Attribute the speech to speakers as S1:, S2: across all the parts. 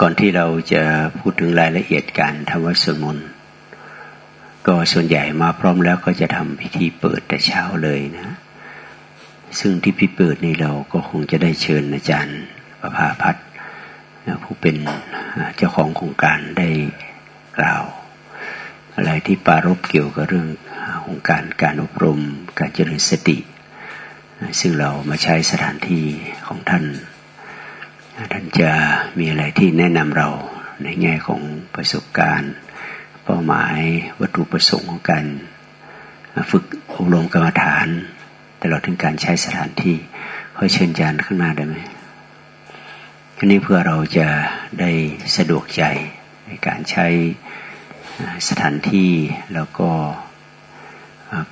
S1: ก่อนที่เราจะพูดถึงรายละเอียดการทำวัดสวดมนต์ก็ส่วนใหญ่มาพร้อมแล้วก็จะทำพิธีเปิดแต่เช้าเลยนะ ซึ่งที่พิเปิดนี่เราก็คงจะได้เชิญอาจารย์ประภาพัฒน์ผู้เป็นเจ้าของโครงการได้กล่าว อะไรที่ปารบเกี่ยวกับเรื่องโครงการการอบรม การเจริญสติ ซึ่งเรามาใช้สถานที่ของท่าน ท่านจะมีอะไรที่แนะนำเราในแง่ของประสบการณ์ เป้าหมายวัตถุประสงค์ของการฝึกอบรมกรรมฐาน ตลอดถึงการใช้สถานที่ขอเชิญจานข้างหน้าได้ไหมอันนี้เพื่อเราจะได้สะดวกใจในการใช้สถานที่แล้วก็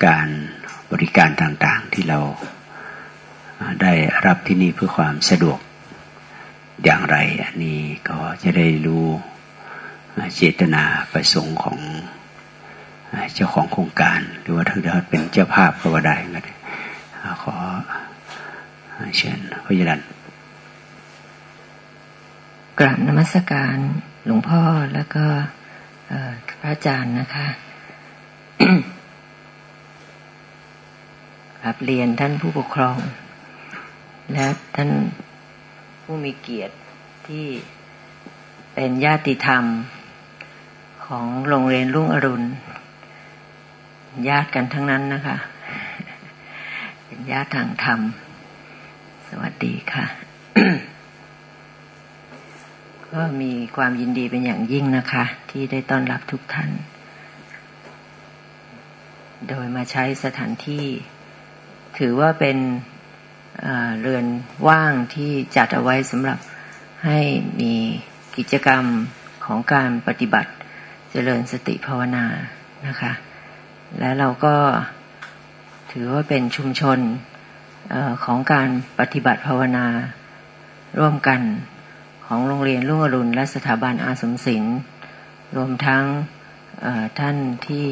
S1: การบริการต่างๆที่เราได้รับที่นี่เพื่อความสะดวก อย่างไร อันนี้ก็จะได้รู้เจตนาประสงค์ของเจ้าของโครงการ หรือว่าถ้าเป็นเจ้าภาพก็ว่าได้ก็ได้ขอเชิญพระยรัน
S2: กราบนมัสการหลวงพ่อแล้วก็พระอาจารย์นะคะครับเรียนท่านผู้ปกครอง และท่าน ผู้มีเกียรติที่เป็นญาติธรรมของโรงเรียนรุ่งอรุณ ญาติกันทั้งนั้นนะคะ เป็นญาติทางธรรม สวัสดีค่ะ ก็มีความยินดีเป็นอย่างยิ่งนะคะ ที่ได้ต้อนรับทุกท่าน โดยมาใช้สถานที่ ถือว่าเป็น เรือนว่างที่จัดเอาไว้สำหรับให้มีกิจกรรมของการปฏิบัติเจริญสติภาวนานะคะ และเราก็ถือว่าเป็นชุมชนอของการปฏิบัติภาวนาร่วมกันของโรงเรียนรุ่งอรุณและสถาบันอาสมศิลป์รวมทั้งท่านที่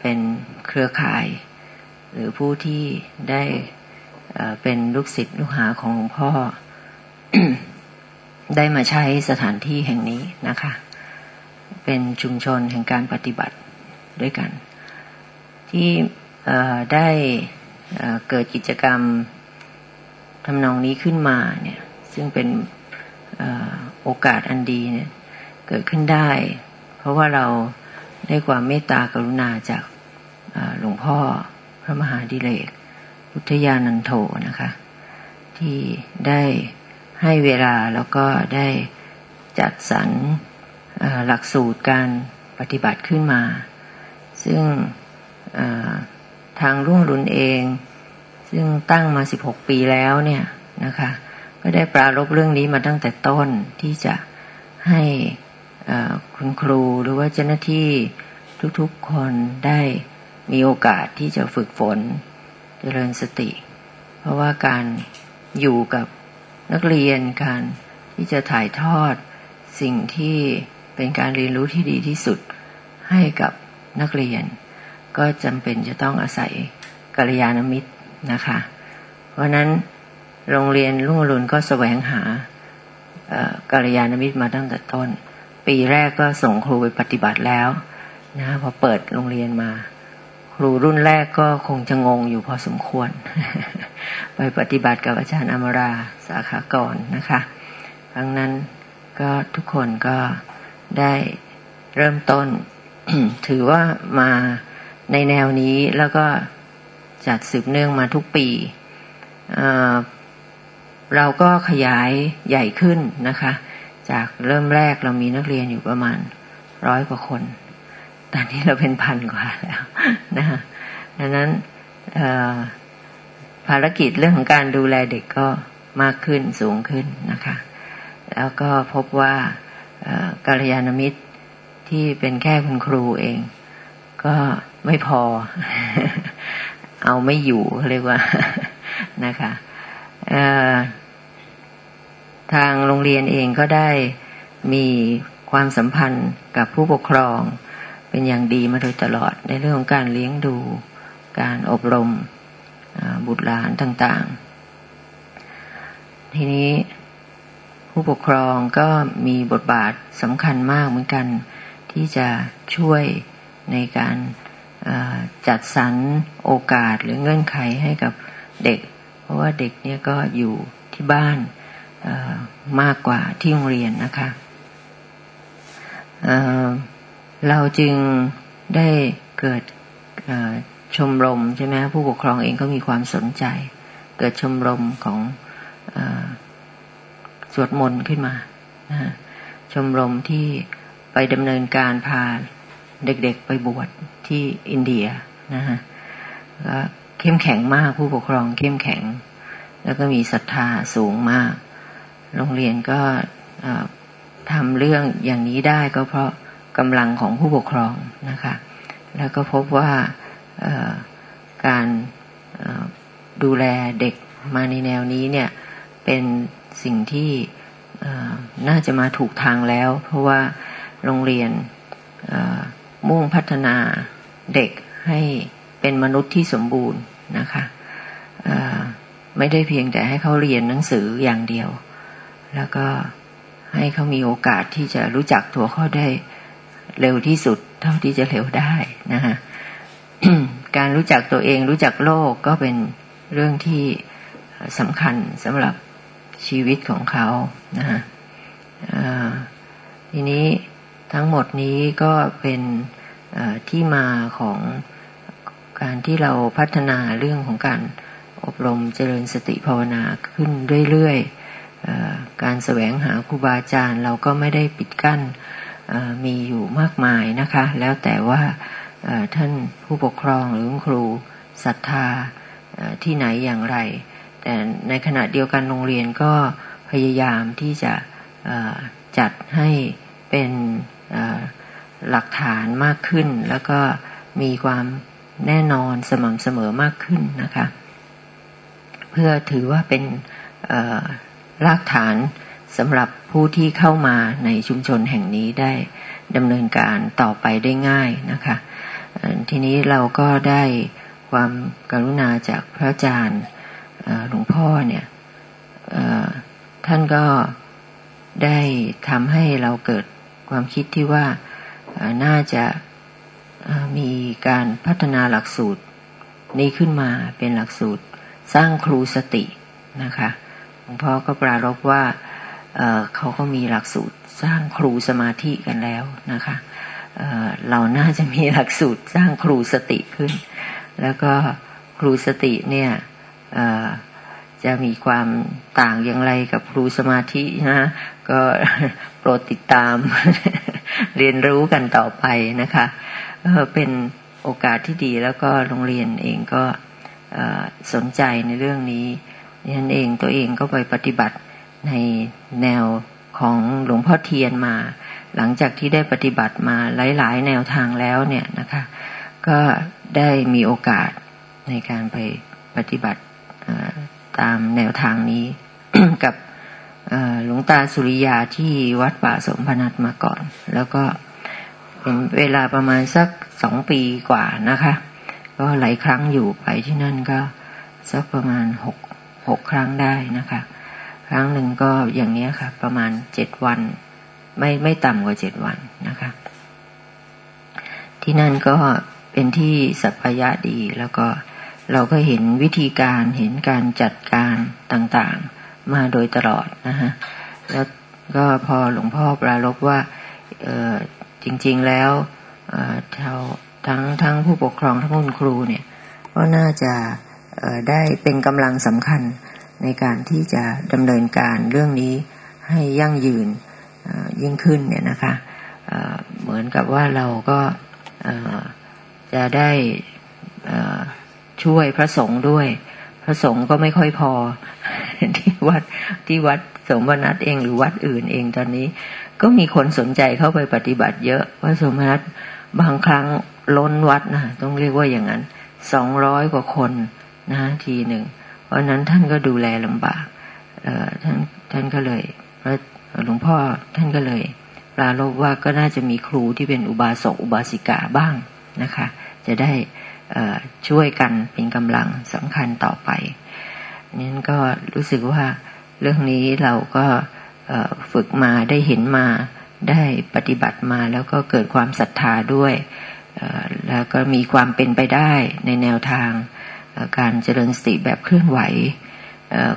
S2: เป็นเครือข่าย หรือผู้ที่ได้ เป็นลูกศิษย์ลูกหาของหลวงพ่อ ได้มาใช้สถานที่แห่งนี้นะคะ เป็นชุมชนแห่งการปฏิบัติด้วยกัน ที่ได้เกิดกิจกรรมทำนองนี้ขึ้นมาเนี่ย ซึ่งเป็นโอกาสอันดีเนี่ย เกิดขึ้นได้ เพราะว่าเราได้ความเมตตากรุณาจากหลวงพ่อพระมหาดิเรก พุทธญาณันโทนะคะ ที่ได้ให้เวลาแล้วก็ได้จัดสรรหลักสูตรการปฏิบัติขึ้นมา ซึ่งทางรุ่งรุนเอง ซึ่งตั้งมา 16 ปีแล้วเนี่ยนะคะก็ได้ปรารบเรื่องนี้มาตั้งแต่ต้นที่จะให้คุณครูหรือว่าเจ้าหน้าที่ทุกๆคนได้มีโอกาสที่จะฝึกฝน จริญสติ เพราะว่าการอยู่กับนักเรียนการที่จะถ่ายทอดสิ่งที่เป็นการเรียนรู้ที่ดีที่สุดให้กับนักเรียน ก็จำเป็นจะต้องอาศัยกัลยาณมิตรนะคะ เพราะนั้นโรงเรียนรุ่งอรุณก็แสวงหากัลยาณมิตรมาตั้งแต่ต้น ปีแรกก็ส่งครูไปปฏิบัติแล้วนะพอเปิดโรงเรียนมา ครูรุ่นแรกก็คงจะงงอยู่พอสมควร ไปปฏิบัติกับอาจารย์อมราสาขาก่อนนะคะครั้งนั้นก็ทุกคนก็ได้เริ่มต้น ถือว่ามาในแนวนี้แล้วก็จัดสืบเนื่องมาทุกปีเราก็ขยายใหญ่ขึ้นนะคะ จากเริ่มแรกเรามีนักเรียนอยู่ประมาณร้อยกว่าคน ตอนนี้เราเป็นพันกว่าแล้วนะคะดังนั้นภารกิจเรื่องของการดูแลเด็กก็มากขึ้นสูงขึ้นนะคะ แล้วก็พบว่าการยานมิตรที่เป็นแค่คุณครูเอง ก็ไม่พอ เอาไม่อยู่เรียกว่านะคะทางโรงเรียนเองก็ได้มีความสัมพันธ์กับผู้ปกครอง เป็นอย่างดีมาโดยตลอดในเรื่องของการเลี้ยงดู การอบรมบุตรหลานต่าง ๆ ทีนี้ผู้ปกครองก็มีบทบาทสำคัญมากเหมือนกันที่จะช่วยในการจัดสรรโอกาสหรือเงื่อนไขให้กับเด็ก เพราะว่าเด็กเนี่ยก็อยู่ที่บ้านมากกว่าที่โรงเรียนนะคะ เราจึงได้เกิดชมรมใช่ไหมผู้ปกครองเองก็มีความสนใจ เกิดชมรมของอสวดมนต์ขึ้นมานะชมรมที่ไปดำเนินการพาเด็กๆไปบวชที่อินเดียนะฮะก็เข้มแข็งมากผู้ปกครองเข้มแข็ง แล้วก็มีศรัทธาสูงมาก โรงเรียนก็ทำเรื่องอย่างนี้ได้ก็เพราะ กำลังของผู้ปกครองนะคะ แล้วก็พบว่าการดูแลเด็กมาในแนวนี้เนี่ยเป็นสิ่งที่น่าจะมาถูกทางแล้ว เพราะว่าโรงเรียนมุ่งพัฒนาเด็กให้เป็นมนุษย์ที่สมบูรณ์นะคะไม่ได้เพียงแต่ให้เขาเรียนหนังสืออย่างเดียว แล้วก็ให้เขามีโอกาสที่จะรู้จักตัวเขาได้ เร็วที่สุด เท่าที่จะเร็วได้นะคะการรู้จักตัวเองรู้จักโลกก็เป็นเรื่องที่สำคัญสำหรับชีวิตของเขานะฮะทีนี้ทั้งหมดนี้ก็เป็นที่มาของการที่เราพัฒนาเรื่องของการอบรมเจริญสติภาวนาขึ้นเรื่อยๆการแสวงหาครูบาอาจารย์ เราก็ไม่ได้ปิดกั้น มีอยู่มากมายนะคะ แล้วแต่ว่าท่านผู้ปกครองหรือครูศรัทธาที่ไหนอย่างไร แต่ในขณะเดียวกันโรงเรียนก็พยายามที่จะจัดให้เป็นหลักฐานมากขึ้น แล้วก็มีความแน่นอนสม่ำเสมอมากขึ้นนะคะ เพื่อถือว่าเป็นรากฐาน สำหรับผู้ที่เข้ามาในชุมชนแห่งนี้ได้ดำเนินการต่อไปได้ง่ายนะคะ ทีนี้เราก็ได้ความกรุณาจากพระอาจารย์หลวงพ่อเนี่ยท่านก็ได้ทำให้เราเกิดความคิดที่ว่าน่าจะมีการพัฒนาหลักสูตรนี้ขึ้นมาเป็นหลักสูตรสร้างครูสตินะคะหลวงพ่อก็ปรารบว่า เขาก็มีหลักสูตรสร้างครูสมาธิกันแล้วนะคะเราน่าจะมีหลักสูตรสร้างครูสติขึ้น แล้วก็ครูสติเนี่ยจะมีความต่างอย่างไรกับครูสมาธินะก็โปรดติดตาม เรียนรู้กันต่อไปนะคะเป็นโอกาสที่ดีแล้วก็โรงเรียนเองก็สนใจในเรื่องนี้นั่นเองตัวเองก็ไปปฏิบัติ ในแนวของหลวงพ่อเทียนมา หลังจากที่ได้ปฏิบัติมาหลาย ๆ แนวทางแล้วเนี่ยนะคะ ก็ได้มีโอกาสในการไปปฏิบัติตามแนวทางนี้ กับหลวงตาสุริยาที่วัดป่าสมพนัทมาก่อน แล้วก็เป็นเวลาประมาณสักสองปีกว่านะคะ ก็หลายครั้งอยู่ไปที่นั่นก็สักประมาณหกหกครั้งได้นะคะ ครั้งหนึ่งก็อย่างนี้ค่ะ ประมาณเจ็ดวัน ไม่ไม่ต่ำกว่าเจ็ดวันนะคะ ที่นั่นก็เป็นที่สัพยะดีแล้วก็เราก็เห็นวิธีการเห็นการจัดการต่างๆ มาโดยตลอดนะฮะแล้วก็พอหลวงพ่อปรารบว่าจริง ๆแล้วท,ทั้งทั้งผู้ปกครองทั้งคุณครูเนี่ย ก็น่าจะได้เป็นกำลังสำคัญ ในการที่จะดำเนินการเรื่องนี้ให้ยั่งยืนยิ่งขึ้นเนี่ยนะคะเหมือนกับว่าเราก็จะได้ช่วยพระสงฆ์ด้วย พระสงฆ์ก็ไม่ค่อยพอที่วัดที่วัดสมนัตเองหรือวัดอื่นเองตอนนี้ ก็มีคนสนใจเข้าไปปฏิบัติเยอะว่าสมนัตบางครั้งล้นวัดนะต้องเรียกว่าอย่างนั้นสองร้อยกว่าคนนะทีหนึ่ง เพราะนั้นท่านก็ดูแลลำบากท่านท่านก็เลยหลวงพ่อท่านก็เลยปราลบว่าก็น่าจะมีครูที่เป็นอุบาสกอุบาสิกาบ้างนะคะ จะได้ช่วยกันเป็นกำลังสำคัญต่อไปนั้นก็รู้สึกว่าเรื่องนี้เราก็ฝึกมาได้เห็นมาได้ปฏิบัติมาแล้วก็เกิดความศรัทธาด้วย แล้วก็มีความเป็นไปได้ในแนวทาง การเจริญสติแบบเคลื่อนไหว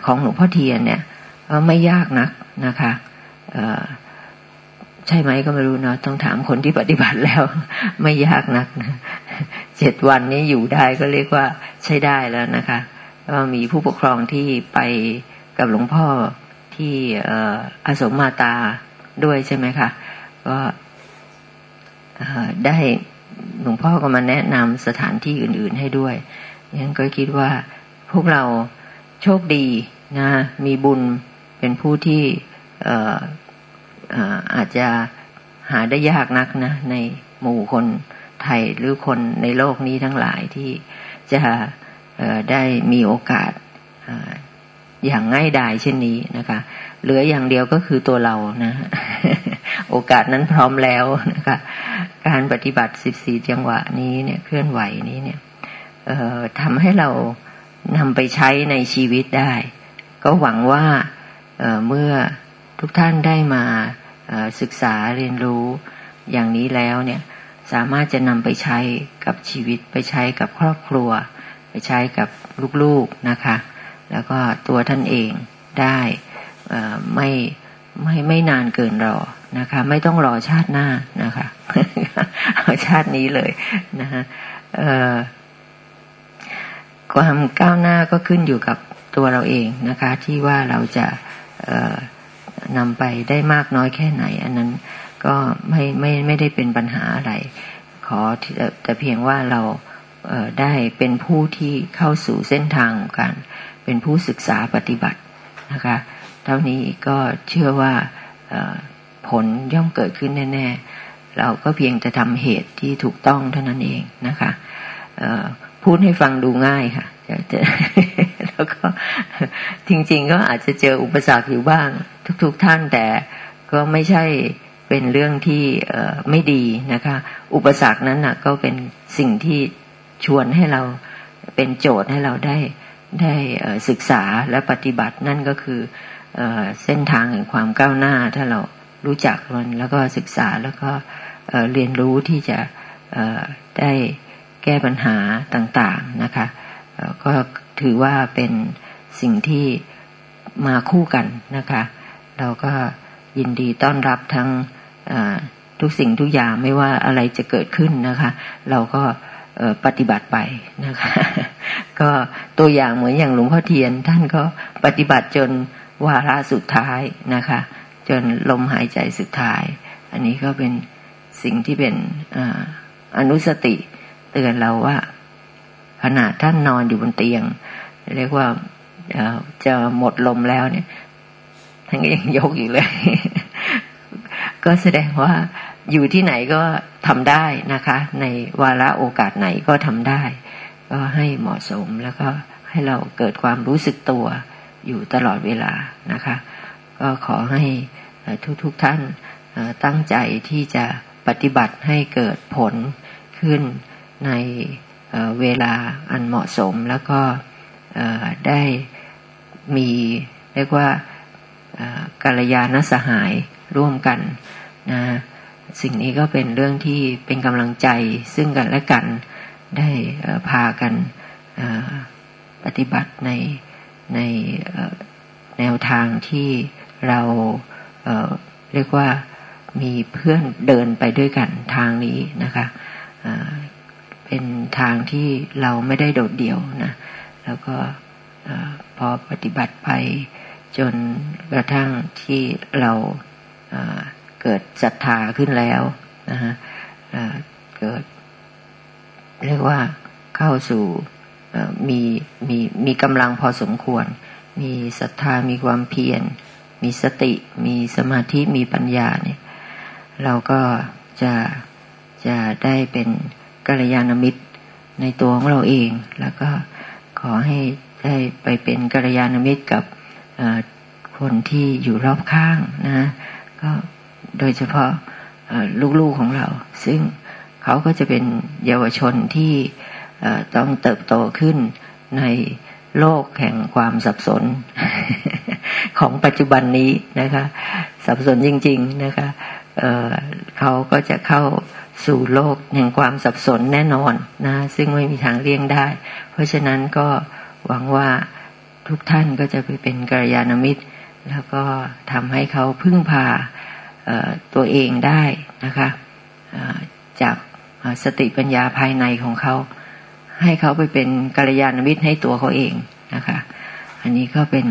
S2: ของหลวงพ่อเทียนเนี่ยไม่ยากนักนะคะใช่ไหมก็ไม่รู้เนาะต้องถามคนที่ปฏิบัติแล้ว ไม่ยากนักนะเจ็ดวันนี้อยู่ได้ก็เรียกว่าใช้ได้แล้วนะคะก็มีผู้ปกครองที่ไปกับหลวงพ่อที่อสมมาตาด้วยใช่ไหมคะก็ได้หลวงพ่อก็มาแนะนำสถานที่อื่น ๆให้ด้วย ยังก็คิดว่าพวกเราโชคดีนะมีบุญเป็นผู้ที่อาจจะหาได้ยากนักนะ ในหมู่คนไทยหรือคนในโลกนี้ทั้งหลายที่จะได้มีโอกาสอย่างง่ายดายเช่นนี้นะคะ เหลืออย่างเดียวก็คือตัวเรานะ โอกาสนั้นพร้อมแล้วนะคะ การปฏิบัติสิบสี่จังหวะนี้เนี่ยเคลื่อนไหวนี้เนี่ย ทำให้เรานำไปใช้ในชีวิตได้ ก็หวังว่าเเมื่อทุกท่านได้มาศึกษาเรียนรู้อย่างนี้แล้วเนี่ยสามารถจะนำไปใช้กับชีวิตไปใช้กับครอบครัว ไปใช้กับลูกๆนะคะ แล้วก็ตัวท่านเองได้ไม่ไม่ไม่นานเกินรอนะคะ ไม่ต้องรอชาติหน้านะคะเอาชาตินี้เลยนะคะ ความก้าวหน้าก็ขึ้นอยู่กับตัวเราเองนะคะ ที่ว่าเราจะนำไปได้มากน้อยแค่ไหน อันนั้นก็ไม่ไม่ไม่ได้เป็นปัญหาอะไร ขอแต่เพียงว่าเราได้เป็นผู้ที่เข้าสู่เส้นทางของการเป็นผู้ศึกษาปฏิบัตินะคะ เท่านี้ก็เชื่อว่าผลย่อมเกิดขึ้นแน่ ๆ เราก็เพียงจะทำเหตุที่ถูกต้องเท่านั้นเองนะคะ พูดให้ฟังดูง่ายค่ะแล้วก็จริง ๆ ก็อาจจะเจออุปสรรคอยู่บ้าง ทุกๆทท่านแต่ก็ไม่ใช่เป็นเรื่องที่ไม่ดีนะคะ อุปสรรคนั้นนะก็เป็นสิ่งที่ชวนให้เราเป็นโจทย์ให้เราได้ได้ศึกษาและปฏิบัตินั่นก็คือเส้นทางแห่งความก้าวหน้า ถ้าเรารู้จักมันแล้วก็ศึกษาแล้วก็เรียนรู้ที่จะได้ แก้ปัญหาต่างๆนะคะก็ถือว่าเป็นสิ่งที่มาคู่กันนะคะ เราก็ยินดีต้อนรับทั้งทุกสิ่งทุกอย่างไม่ว่าอะไรจะเกิดขึ้นนะคะ เราก็ปฏิบัติไปนะคะ ก็ตัวอย่างเหมือนอย่างหลวงพ่อเทียน ท่านก็ปฏิบัติจนวาระสุดท้ายนะคะ จนลมหายใจสุดท้าย อันนี้ก็เป็นสิ่งที่เป็นอนุสติ เตือนเราว่า ขณะท่านนอนอยู่บนเตียง เรียกว่าจะหมดลมแล้วเนี่ยท่านก็ยังยกอยู่เลย ก็แสดงว่าอยู่ที่ไหนก็ทำได้นะคะ ในวาระโอกาสไหนก็ทำได้ ก็ให้เหมาะสมแล้วก็ให้เราเกิดความรู้สึกตัวอยู่ตลอดเวลานะคะ ก็ขอให้ทุกๆทท่านตั้งใจที่จะปฏิบัติให้เกิดผลขึ้น ในเวลาอันเหมาะสมแล้วก็ได้มีเรียกว่ากัลยาณสหายร่วมกันนะสิ่งนี้ก็เป็นเรื่องที่เป็นกำลังใจซึ่งกันและกันได้พากันปฏิบัติในในแนวทางที่เราเเรียกว่ามีเพื่อนเดินไปด้วยกันทางนี้นะคะ เป็นทางที่เราไม่ได้โดดเดี่ยวนะแล้วก็พอปฏิบัติไปจนกระทั่งที่เราเกิดศรัทธาขึ้นแล้วนะฮะเกิด เรียกว่าเข้าสู่มีมีมีกำลังพอสมควร มีศรัทธามีความเพียร มีสติ มีสมาธิมีปัญญาเนี่ย เราก็จะจะได้เป็น กัลยาณมิตรในตัวของเราเอง แล้วก็ขอให้ได้ไปเป็นกัลยาณมิตรกับคนที่อยู่รอบข้างนะก็โดยเฉพาะลูกๆของเรา ซึ่งเขาก็จะเป็นเยาวชนที่ต้องเติบโตขึ้นในโลกแห่งความสับสนของปัจจุบันนี้นะคะ สับสนจริง ๆนะคะเเขาก็จะเข้า สู่โลกแห่งความสับสนแน่นอนนะซึ่งไม่มีทางเลี่ยงได้ เพราะฉะนั้นก็หวังว่าทุกท่านก็จะไปเป็นกัลยาณมิตร แล้วก็ทำให้เขาพึ่งพาตัวเองได้นะคะจากสติปัญญาภายในของเขา ให้เขาไปเป็นกัลยาณมิตรให้ตัวเขาเองนะคะ อันนี้ก็เป็น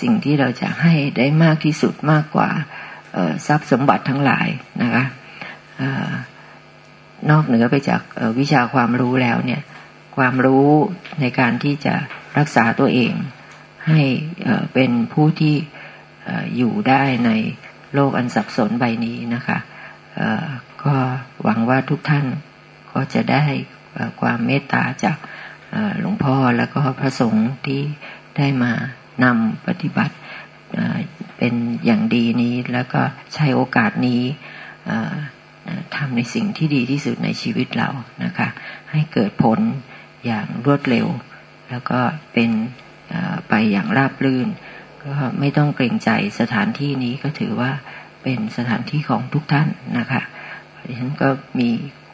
S2: สิ่งที่เราจะให้ได้มากที่สุดมากกว่าทรัพย์สมบัติทั้งหลายนะคะ นอกเหนือไปจากวิชาความรู้แล้วเนี่ย ความรู้ในการที่จะรักษาตัวเอง ให้เป็นผู้ที่อยู่ได้ในโลกอันสับสนใบนี้นะคะก็หวังว่าทุกท่านก็จะได้ความเมตตาจากหลวงพ่อแล้วก็พระสงฆ์ที่ได้มานำปฏิบัติเป็นอย่างดีนี้แล้วก็ใช้โอกาสนี้ ทำในสิ่งที่ดีที่สุดในชีวิตเรานะคะ ให้เกิดผลอย่างรวดเร็ว แล้วก็เป็นไปอย่างราบรื่น ก็ไม่ต้องเกรงใจสถานที่นี้ก็ถือว่าเป็นสถานที่ของทุกท่านนะคะดิฉันก็มี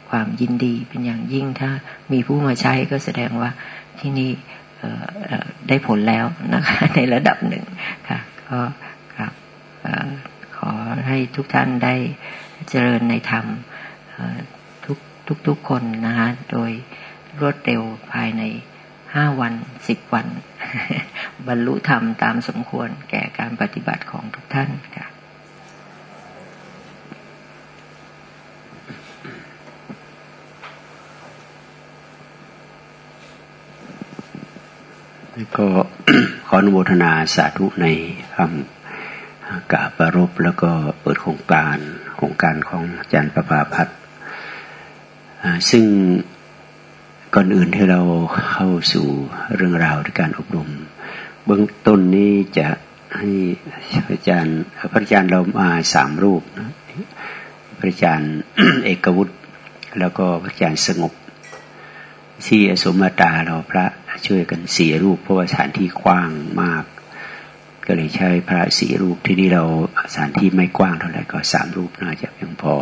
S2: ความยินดีเป็นอย่างยิ่งถ้ามีผู้มาใช้ก็แสดงว่าที่นี่ได้ผลแล้วนะคะในระดับหนึ่งค่ะก็ครับขอให้ทุกท่านได้ เจริญในธรรมทุกทุกทุกคนนะคะโดยรวดเร็วภายในห้าวันสิบวัน บรรลุธรรมตามสมควรแก่การปฏิบัติของทุกท่านค่ะ
S1: ก็ขออนุโมทนาสาธุในคำกาบประรบแล้วก็เปิดโครงการ ครงการของอาจารย์ประภาพัฒน์ซึ่งก่อนอื่นที่เราเข้าสู่เรื่องราวในการอบรม เบื้องต้นนี้จะให้อาจารย์พระอาจารย์เรามาสามรูปนะพระอาจารย์เอกวุฒิแล้วก็พระอาจารย์สงบ ที่อสมมาตาเราพระช่วยกันสี่รูปเพราะว่าสถานที่กว้างมาก ก็เลยใช้พระสี่รูปที่นี่เราสถานที่ไม่กว้างเท่าไหร่ก็สามรูปน่าจะเพียงพอ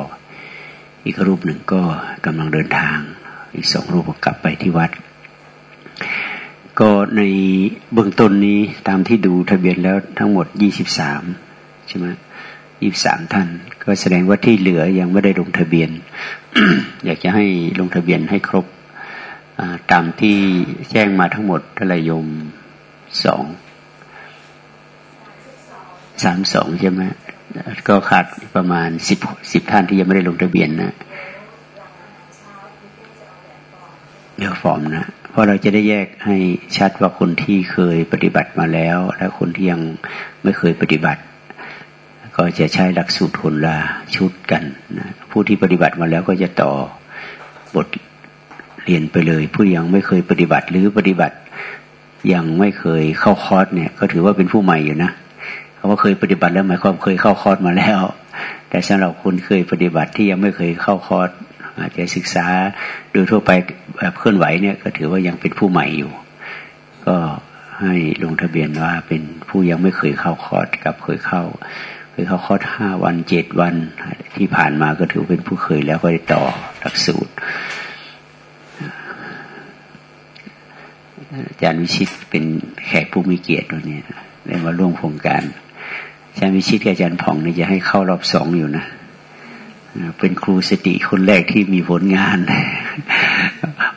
S1: อีกรูปหนึ่งก็กำลังเดินทาง อีกสองรูปกลับไปที่วัด ก็ในเบื้องต้นนี้ตามที่ดูทะเบียนแล้วทั้งหมดยี่สิบสามใช่ไหมยี่สามท่าน ก็แสดงว่าที่เหลือยังไม่ได้ลงทะเบียน อยากจะให้ลงทะเบียนให้ครบตามที่แจ้งมาทั้งหมดทลายมสอง สามสองใช่ไหมก็ขาดประมาณสิบสิบท่านที่ยังไม่ได้ลงทะเบียนนะเดี๋ยวฟอร์มนะเพราะเราจะได้แยกให้ชัดว่าคนที่เคยปฏิบัติมาแล้ว และคนที่ยังไม่เคยปฏิบัติ ก็จะใช้หลักสูตรคนละชุดกันนะผู้ที่ปฏิบัติมาแล้วก็จะต่อบทเรียนไปเลย ผู้ยังไม่เคยปฏิบัติหรือปฏิบัติยังไม่เคยเข้าคอร์สเนี่ย ก็ถือว่าเป็นผู้ใหม่อยู่นะ เขาว่าเคยปฏิบัติแล้วหมายความเคยเข้าคอร์สมาแล้ว แต่สำหรับคนเคยปฏิบัติที่ยังไม่เคยเข้าคอร์สอาจจะศึกษาโดยทั่วไปแบบเคลื่อนไหวเนี่ยก็ถือว่ายังเป็นผู้ใหม่อยู่ ก็ให้ลงทะเบียนว่าเป็นผู้ยังไม่เคยเข้าคอร์สกับเคยเข้า เคยเข้าคอร์สห้าวันเจ็ดวันที่ผ่านมาก็ถือเป็นผู้เคยแล้วก็ได้ต่อหลักสูตรอาจารย์วิชิตเป็นแขกผู้มีเกียรติวันนี้ได้มาร่วมโครงการ จารย์วิชิตกับอาจารย์ผ่องเนี่ยจะให้เข้ารอบสองอยู่นะเป็นครูสติคนแรกที่มีผลงาน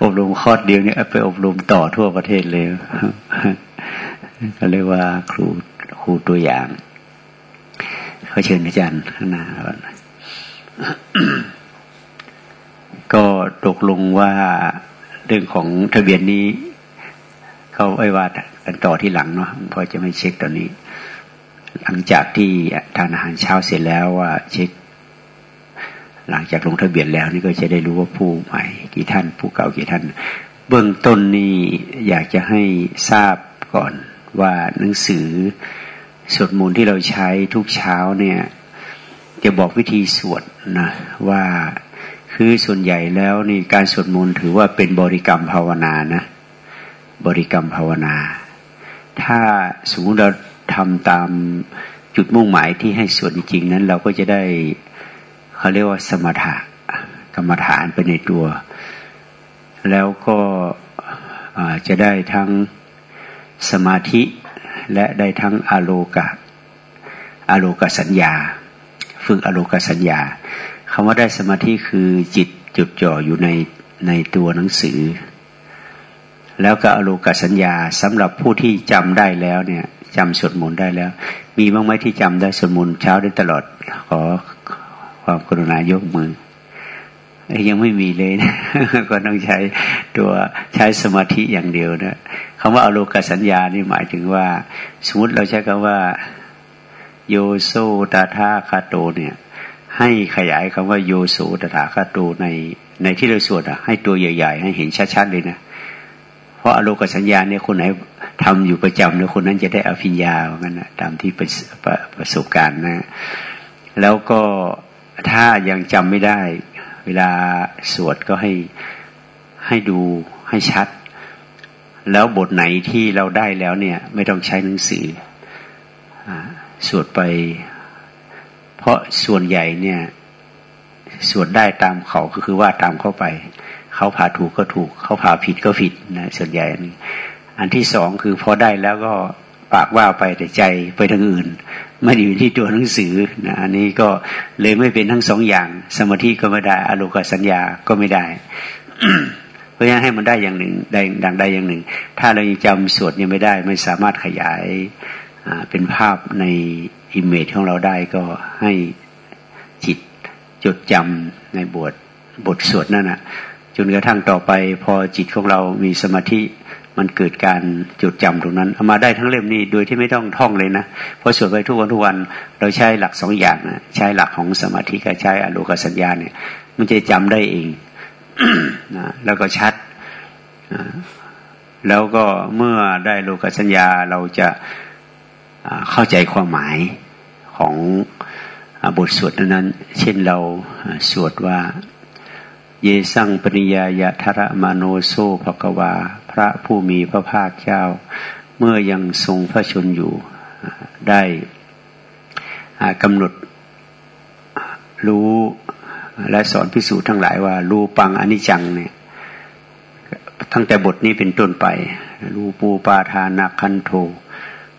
S1: อบรมคอร์สเดียวเนี่ยไปอบรมต่อทั่วประเทศเลยก็เรียกว่าครูครูตัวอย่างเขาเชิญอาจารย์ข้างหน้าก็ตกลงว่าเรื่องของทะเบียนนี้เขาไว้ว่ากันต่อที่หลังเนาะพอจะไม่เช็คตอนนี้ หลังจากที่ทานอาหารเช้าเสร็จแล้วว่าเช็ค หลังจากลงทะเบียนแล้วนี่ก็จะได้รู้ว่าผู้ใหม่กี่ท่าน ผู้เก่ากี่ท่าน เบื้องต้นนี่อยากจะให้ทราบก่อนว่าหนังสือสวดมนต์ที่เราใช้ทุกเช้าเนี่ยจะบอกวิธีสวดนะว่าคือส่วนใหญ่แล้วนี่การสวดมนต์ถือว่าเป็นบริกรรมภาวนานะ บริกรรมภาวนา ถ้าสมมติเรา ทำตามจุดมุ่งหมายที่ให้สวดจริงๆนั้น เราก็จะได้เขาเรียกว่าสมถะกรรมฐานไปในตัว แล้วก็จะได้ทั้งสมาธิและได้ทั้งอโลกะอโลกสัญญา ฝึกอโลกสัญญาคำว่าได้สมาธิคือจิตจุดจ่ออยู่ในในตัวหนังสือ แล้วก็อโลกสัญญาสำหรับผู้ที่จำได้แล้วเนี่ย จำสวดมนต์ได้แล้ว มีบ้างไหมที่จำได้สวดมนต์เช้าได้ตลอด ขอความกรุณายกมือยังไม่มีเลยนะก็ต้องใช้ตัวใช้สมาธิอย่างเดียวนะคำว่าอโลกสัญญานี่หมายถึงว่า สมมติเราใช้คำว่า โยโซตาธาคาโตเนี่ย ให้ขยายคำว่าโยโซตถาคาโตในในที่เราสวดอะให้ตัวใหญ่ ๆ ให้เห็นชัดๆเลยนะเพราะอโลกสัญญาเนี่ยคนไหน ทำอยู่ประจำเนี่ยคนนั้นจะได้อภิญญาเหมือนกันนะตามที่ประประประสบการณ์นะ แล้วก็ถ้ายังจำไม่ได้ เวลาสวดก็ให้ให้ดูให้ชัด แล้วบทไหนที่เราได้แล้วเนี่ย ไม่ต้องใช้หนังสืออสวดไป เพราะส่วนใหญ่เนี่ยสวดได้ตามเขาก็คือว่าตามเข้าไป เขาผ่าถูกก็ถูก เขาผ่าผิดก็ผิดนะส่วนใหญ่ อันที่สองคือพอได้แล้วก็ปากว่าไปแต่ใจไปทางอื่น ไม่ได้อยู่ที่ตัวหนังสือนะอันนี้ก็เลยไม่เป็นทั้งสองอย่าง สมาธิก็ไม่ได้อารมณ์สัญญาก็ไม่ได้ เพราะฉะนั้นให้มันได้อย่างหนึ่งได้ดังใดอย่างหนึ่ง ถ้าเรายังจำสวดยังไม่ได้ ไม่สามารถขยายเป็นภาพในอิมเมจของเราได้ก็ให้จิตจดจำในบทบทสวดนั่นนะจนกระทั่งต่อไปพอจิตของเรามีสมาธิ มันเกิดการจดจำตรงนั้นเอามาได้ทั้งเล่มนี้โดยที่ไม่ต้องท่องเลยนะ เพราะสวดไปทุกวันทุกวันเราใช้หลักสองอย่างนะใช้หลักของสมาธิกับใช้อารมณ์สัญญาเนี่ย มันจะจำได้เองนะแล้วก็ชัดนะแล้วก็เมื่อได้โลกสัญญาเราจะเข้าใจความหมายของบทสวดนั้น เช่นเราสวดว่า เยสังปริยายะทระมโนโซภกวา พระผู้มีพระภาคเจ้า เมื่อยังทรงพระชนอยู่ได้กำหนดรู้และสอนพิสูจน์ทั้งหลายว่า รูปังอนิจจังเนี่ยตั้งแต่บทนี้เป็นต้นไป รูปูปาทานาคันโท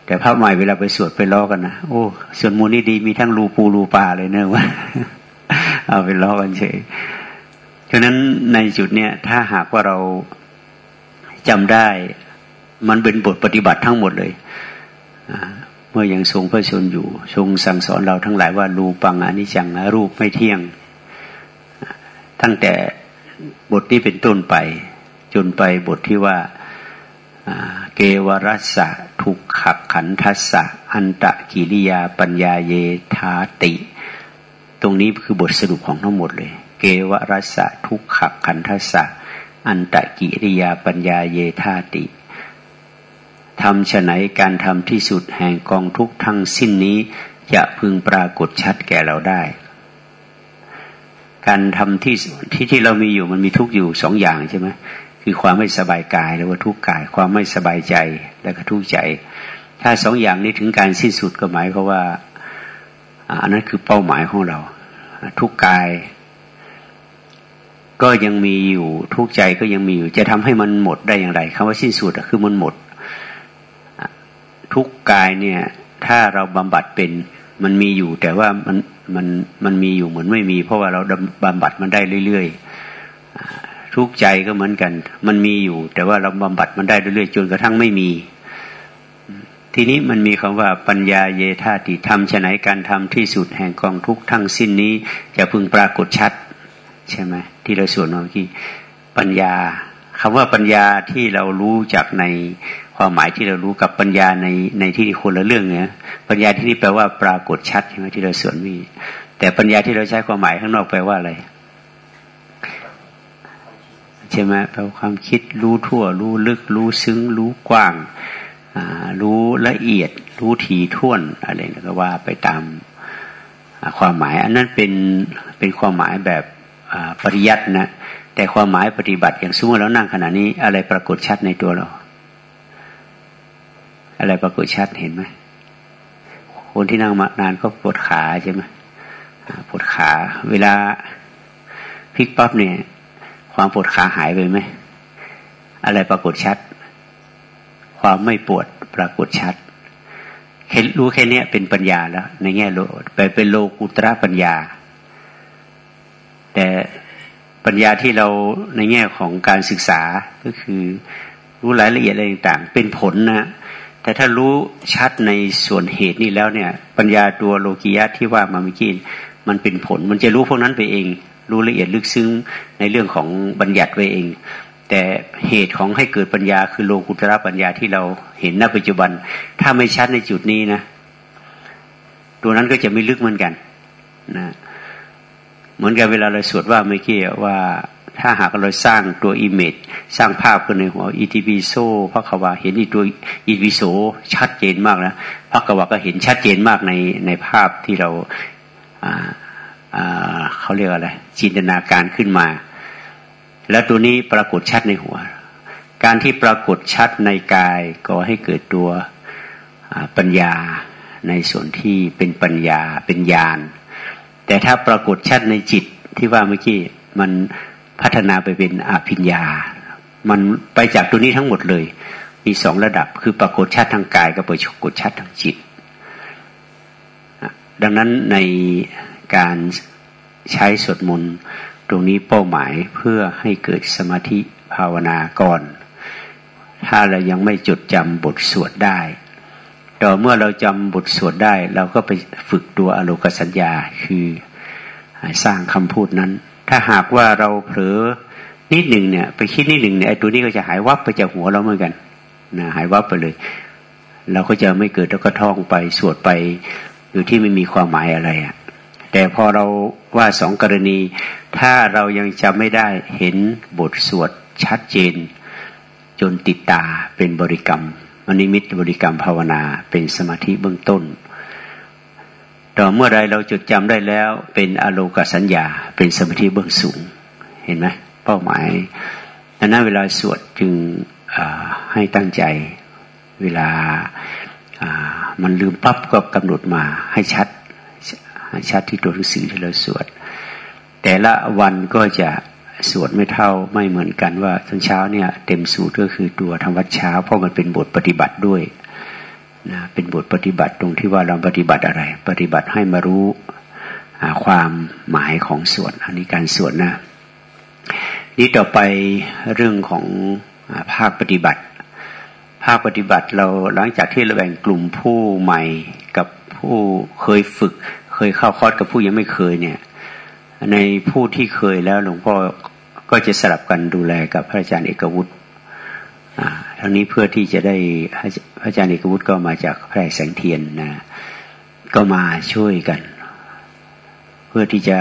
S1: แต่พระใหม่เวลาไปสวดไปล้อกันนะโอ้ส่วดมูลนี่ดีมีทั้งรูปูรูปาเลยเนอะว่าเอาไปล้อกันเฉยฉะนั้นในจุดเนี้ยถ้าหากว่าเรา จำได้ มันเป็นบทปฏิบัติทั้งหมดเลยเมื่อยังทรงพระชนอยู่ ทรงสั่งสอนเราทั้งหลายว่ารูปังอนิจจังรูปไม่เที่ยง ตั้งแต่บทที่เป็นต้นไป จนไปบทที่ว่าเกวรัสะทุกขขันทัสะอันตะกิริยาปัญญาเยธาติ ตรงนี้คือบทสรุปของทั้งหมดเลย เกวรัสะทุกขขันทัสะ อันตะกิริยาปัญญาเยธาติทำฉไหนการทำที่สุดแห่งกองทุกทั้งสิ้นนี้จะพึงปรากฏชัดแก่เราได้ การทำที่ที่ที่เรามีอยู่มันมีทุกอยู่สองอย่างใช่ไหมคือความไม่สบายกายแล้วว่าทุกกาย ความไม่สบายใจแล้วก็ทุกใจ ถ้าสองอย่างนี้ถึงการสิ้นสุดก็หมายเพราะว่าอันนั้นคือเป้าหมายของเรา ทุกกาย ก็ยังมีอยู่ทุกใจก็ยังมีอยู่ จะทำให้มันหมดได้อย่างไรคำว่าสิ้นสุดคือมันหมด ทุกกายเนี่ย ถ้าเราบำบัดเป็นมันมีอยู่ แต่ว่ามันมันมันมีอยู่เหมือนไม่มี เพราะว่าเราบำบัดมันได้เรื่อยๆทุกใจก็เหมือนกัน มันมีอยู่ แต่ว่าเราบำบัดมันได้เรื่อยๆจนกระทั่งไม่มี ทีนี้มันมีคำว่าปัญญาเยธาติทำชะไนการทำที่สุดแห่งกองทุกทั้งสิ้นนี้ จะพึงปรากฏชัด ใช่ไหมที่เราสวดเมื่อกี้ปัญญาคำว่าปัญญาที่เรารู้จากในความหมายที่เรารู้กับปัญญาในในที่คนละเรื่องเนี่ยปัญญาที่นี่แปลว่าปรากฏชัดใช่ไหมที่เราสวดมีแต่ปัญญาที่เราใช้ความหมายข้างนอกแปลว่าอะไรใช่ไหมแปลว่าความคิดรู้ทั่ว รู้ลึก รู้ซึ้ง รู้กว้างรู้ละเอียด รู้ถี่ถ้วนอะไรก็ว่าไปตามความหมาย อันนั้นเป็นเป็นความหมายแบบ ปริยัตินะแต่ความหมายปฏิบัติอย่างสมมติเรานั่งขณะนี้ อะไรปรากฏชัดในตัวเรา อะไรปรากฏชัดเห็นไหมคนที่นั่งมานานก็ปวดขาใช่ไหมปวดขา เวลาพลิกปั๊บเนี่ย ความปวดขาหายไปไหมอะไรปรากฏชัด ความไม่ปวดปรากฏชัดเห็นรู้แค่นี้เป็นปัญญาแล้ว ในแง่โลไปเป็นโลกุตระปัญญา แต่ปัญญาที่เราในแง่ของการศึกษาก็คือรู้รายละเอียดอะไรต่างๆ เป็นผลนะแต่ถ้ารู้ชัดในส่วนเหตุนี่แล้วเนี่ย ปัญญาตัวโลกิยะที่ว่ามาเมื่อกี้มันเป็นผล มันจะรู้พวกนั้นไปเอง รู้ละเอียดลึกซึ้งในเรื่องของบัญญัติไปเอง แต่เหตุของให้เกิดปัญญาคือโลกุตระปัญญาที่เราเห็นณปัจจุบัน ถ้าไม่ชัดในจุดนี้นะ ตัวนั้นก็จะไม่ลึกเหมือนกัน นะ เหมือนกับเวลาเราสวดว่าเมื่อกี้ว่าถ้าหากเราสร้างตัว image สร้างภาพขึ้นในหัวอิติปิโซพระขวาเห็นอีตัวอิติปิโสชัดเจนมากนะพระขวาก็เห็นชัดเจนมากในในภาพที่เราเขาเรียกอะไรจินตนาการขึ้นมา แล้วตัวนี้ปรากฏชัดในหัว การที่ปรากฏชัดในกายก็ให้เกิดตัวปัญญาในส่วนที่เป็นปัญญาเป็นญาณ แต่ถ้าปรากฏชัดในจิตที่ว่าเมื่อกี้มันพัฒนาไปเป็นอภิญญา มันไปจากตัวนี้ทั้งหมดเลย มีสองระดับ คือปรากฏชัดทางกายกับปรากฏชัดทางจิต ดังนั้นในการใช้สวดมนต์ตรงนี้เป้าหมายเพื่อให้เกิดสมาธิภาวนาก่อน ถ้าเรายังไม่จดจำบทสวดได้ ต่อเมื่อเราจำบทสวดได้ เราก็ไปฝึกตัวอโลกสัญญาคือสร้างคำพูดนั้น ถ้าหากว่าเราเผลอนิดหนึ่งเนี่ย ไปคิดนิดหนึ่งเนี่ยไอ้ตัวนี้ก็จะหายวับไปจากหัวเราเหมือนกันนะหายวับไปเลย เราก็จะไม่เกิดแล้วก็ท่องไปสวดไปโดยที่ไม่มีความหมายอะไรอะ่ะแต่พอเราว่าสองกรณี ถ้าเรายังจำไม่ได้เห็นบทสวดชัดเจน จนติดตาเป็นบริกรรม นิมิตบริกรรมภาวนา เป็นสมาธิเบื้องต้น ต่อเมื่อไรเราจดจำได้แล้ว เป็นอโลกสัญญา เป็นสมาธิเบื้องสูง เห็นไหมเป้าหมายดังนั้นเวลาสวดจึงให้ตั้งใจ เวลามันลืมปั๊บก็กำหนดมาให้ชัดให้ชัดที่ตัวหนังสือที่เราสวด แต่ละวันก็จะ สวดไม่เท่าไม่เหมือนกันว่าตอนเช้าเนี่ย เต็มสูตรก็คือตัวทำวัดเช้า เพราะมันเป็นบทปฏิบัติด้วยนะเป็นบทปฏิบัติตรงที่ว่าเราปฏิบัติอะไร ปฏิบัติให้มารู้ความหมายของสวดอันนี้การสวดนะนี่ต่อไปเรื่องของภาคปฏิบัติ ภาคปฏิบัติเราหลังจากที่เราแบ่งกลุ่มผู้ใหม่กับผู้เคยฝึก เคยเข้าคอร์สกับผู้ยังไม่เคยเนี่ย ในผู้ที่เคยแล้วหลวงพ่อก็จะสลับกันดูแลกับพระอาจารย์เอกวุฒิทั้งนี้เพื่อที่จะได้พระอาจารย์เอกวุฒิก็มาจากพระแสงเทียนนะก็มาช่วยกัน เพื่อที่จะ